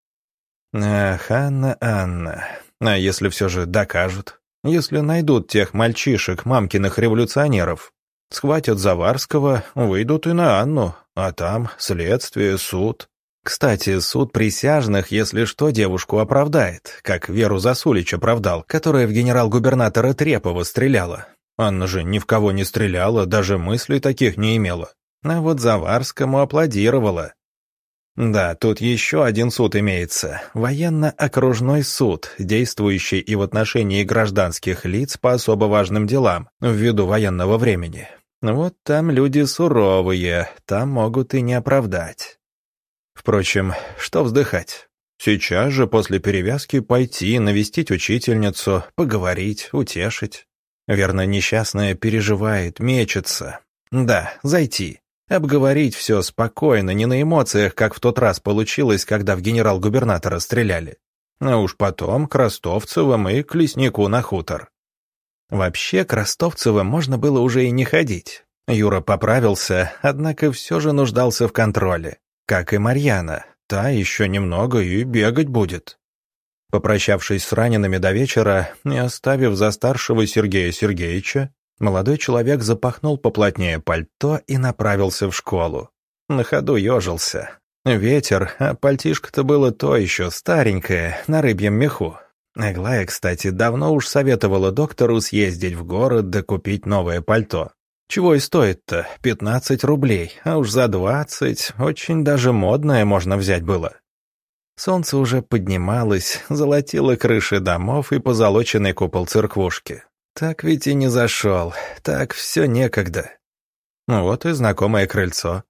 [SPEAKER 1] Ах, Анна, Анна. А если все же докажут? Если найдут тех мальчишек, мамкиных революционеров? Схватят Заварского, выйдут и на Анну, а там следствие, суд. Кстати, суд присяжных, если что, девушку оправдает, как Веру Засулич оправдал, которая в генерал-губернатора Трепова стреляла. Анна же ни в кого не стреляла, даже мыслей таких не имела. А вот Заварскому аплодировала. Да, тут еще один суд имеется. Военно-окружной суд, действующий и в отношении гражданских лиц по особо важным делам, ввиду военного времени. Вот там люди суровые, там могут и не оправдать. Впрочем, что вздыхать? Сейчас же после перевязки пойти, навестить учительницу, поговорить, утешить. Верно, несчастная переживает, мечется. Да, зайти. Обговорить все спокойно, не на эмоциях, как в тот раз получилось, когда в генерал-губернатора стреляли. А уж потом к Ростовцевым и к леснику на хутор. Вообще, к Ростовцевым можно было уже и не ходить. Юра поправился, однако все же нуждался в контроле. Как и Марьяна, та еще немного и бегать будет. Попрощавшись с ранеными до вечера и оставив за старшего Сергея Сергеевича, молодой человек запахнул поплотнее пальто и направился в школу. На ходу ежился. Ветер, а пальтишко-то было то еще старенькое, на рыбьем меху. Аглая, кстати, давно уж советовала доктору съездить в город да купить новое пальто. Чего и стоит-то? Пятнадцать рублей, а уж за двадцать очень даже модное можно взять было. Солнце уже поднималось, золотило крыши домов и позолоченный купол церквушки. Так ведь и не зашел, так все некогда. Ну вот и знакомое крыльцо.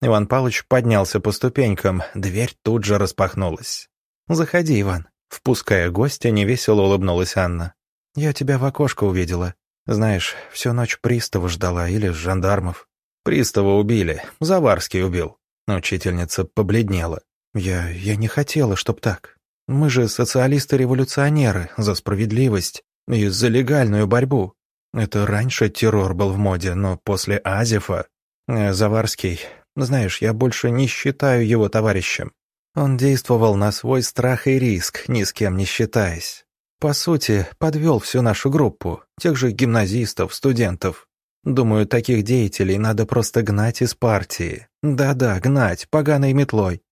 [SPEAKER 1] Иван Павлович поднялся по ступенькам, дверь тут же распахнулась. «Заходи, Иван», — впуская гостя, невесело улыбнулась Анна. «Я тебя в окошко увидела. Знаешь, всю ночь пристава ждала или жандармов. Пристава убили, Заварский убил». Учительница побледнела. «Я... я не хотела, чтоб так. Мы же социалисты-революционеры, за справедливость и за легальную борьбу. Это раньше террор был в моде, но после Азефа... Э, Заварский... Знаешь, я больше не считаю его товарищем. Он действовал на свой страх и риск, ни с кем не считаясь. По сути, подвел всю нашу группу, тех же гимназистов, студентов. Думаю, таких деятелей надо просто гнать из партии. Да-да, гнать, поганой метлой.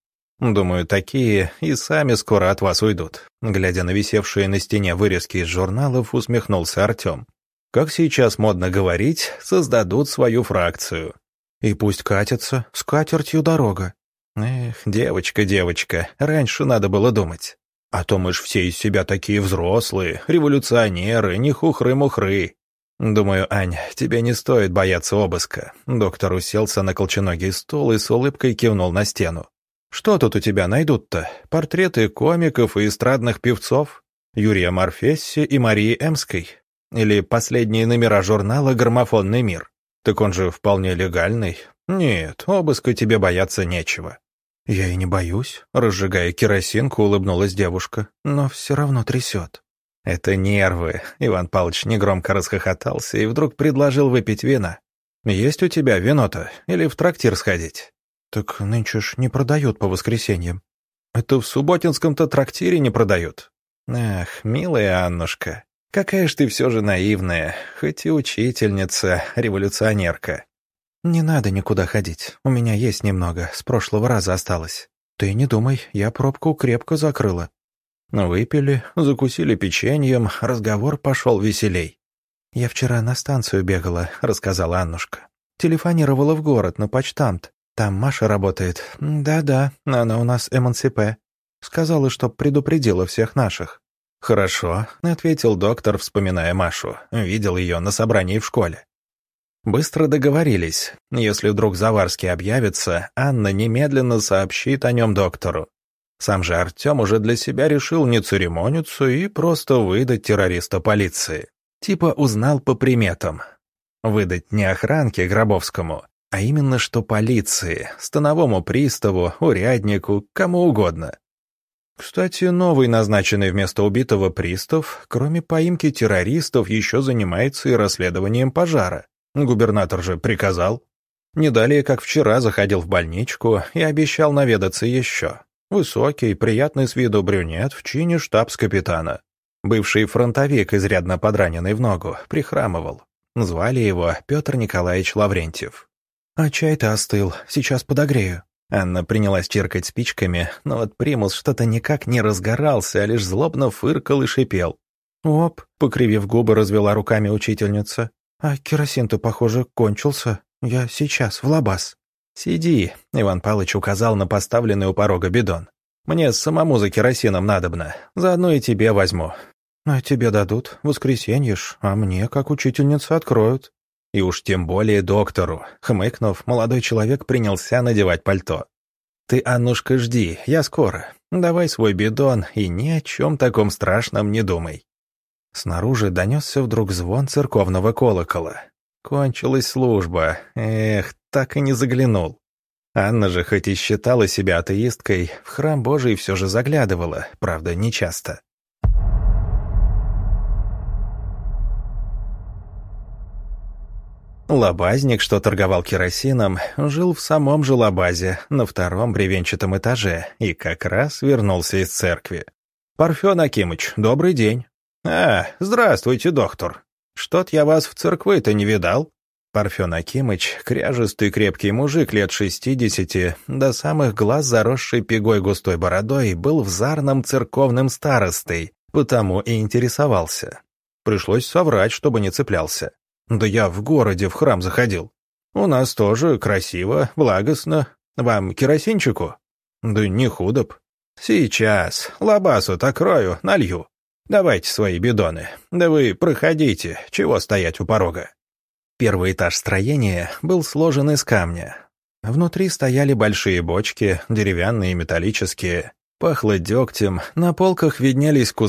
[SPEAKER 1] Думаю, такие и сами скоро от вас уйдут. Глядя на висевшие на стене вырезки из журналов, усмехнулся Артем. Как сейчас модно говорить, создадут свою фракцию. И пусть катятся, с катертью дорога. Эх, девочка, девочка, раньше надо было думать. А то мы ж все из себя такие взрослые, революционеры, не хухры-мухры. Думаю, Ань, тебе не стоит бояться обыска. Доктор уселся на колченогий стол и с улыбкой кивнул на стену. Что тут у тебя найдут-то? Портреты комиков и эстрадных певцов? Юрия Морфесси и Марии Эмской? Или последние номера журнала «Граммофонный мир»? Так он же вполне легальный. Нет, обыска тебе бояться нечего. «Я и не боюсь», — разжигая керосинку, улыбнулась девушка, «но все равно трясет». «Это нервы», — Иван Павлович негромко расхохотался и вдруг предложил выпить вина. «Есть у тебя вино-то? Или в трактир сходить?» «Так нынче ж не продают по воскресеньям». «Это в субботинском-то трактире не продают». «Ах, милая Аннушка, какая ж ты все же наивная, хоть и учительница, революционерка». «Не надо никуда ходить. У меня есть немного, с прошлого раза осталось. Ты не думай, я пробку крепко закрыла». Выпили, закусили печеньем, разговор пошел веселей. «Я вчера на станцию бегала», — рассказала Аннушка. «Телефонировала в город, на почтамт. Там Маша работает. Да-да, она у нас эмансипе. Сказала, что предупредила всех наших». «Хорошо», — ответил доктор, вспоминая Машу. Видел ее на собрании в школе. Быстро договорились. Если вдруг Заварский объявится, Анна немедленно сообщит о нем доктору. Сам же Артем уже для себя решил не церемониться и просто выдать террориста полиции. Типа узнал по приметам. Выдать не охранке Гробовскому, а именно что полиции, становому приставу, уряднику, кому угодно. Кстати, новый назначенный вместо убитого пристав, кроме поимки террористов, еще занимается и расследованием пожара. Губернатор же приказал. Не далее, как вчера, заходил в больничку и обещал наведаться еще. Высокий, приятный с виду брюнет в чине штабс-капитана. Бывший фронтовик, изрядно подраненный в ногу, прихрамывал. Звали его Петр Николаевич Лаврентьев. «А чай-то остыл, сейчас подогрею». Анна принялась чиркать спичками, но вот примус что-то никак не разгорался, а лишь злобно фыркал и шипел. «Оп», — покривив губы, развела руками учительница. «А керосин-то, похоже, кончился. Я сейчас, в лабаз». «Сиди», — Иван Палыч указал на поставленный у порога бидон. «Мне самому за керосином надобно. Заодно и тебе возьму». «А тебе дадут. Воскресенье ж, а мне, как учительница, откроют». И уж тем более доктору. Хмыкнув, молодой человек принялся надевать пальто. «Ты, Аннушка, жди, я скоро. Давай свой бидон и ни о чем таком страшном не думай». Снаружи донесся вдруг звон церковного колокола. Кончилась служба. Эх, так и не заглянул. Анна же, хоть и считала себя атеисткой, в храм Божий все же заглядывала, правда, нечасто. Лобазник, что торговал керосином, жил в самом же лабазе, на втором бревенчатом этаже, и как раз вернулся из церкви. «Парфен Акимыч, добрый день!» «А, здравствуйте, доктор. Что-то я вас в церквы-то не видал». Парфен Акимыч, кряжистый крепкий мужик лет шестидесяти, до самых глаз заросший пигой густой бородой, был в зарном церковным старостой, потому и интересовался. Пришлось соврать, чтобы не цеплялся. Да я в городе в храм заходил. У нас тоже красиво, благостно. Вам керосинчику? Да не худо. Сейчас. Лобасу-то крою, налью. Давайте свои бидоны. Да вы проходите, чего стоять у порога. Первый этаж строения был сложен из камня. Внутри стояли большие бочки, деревянные и металлические. Пахло дегтем, на полках виднелись куски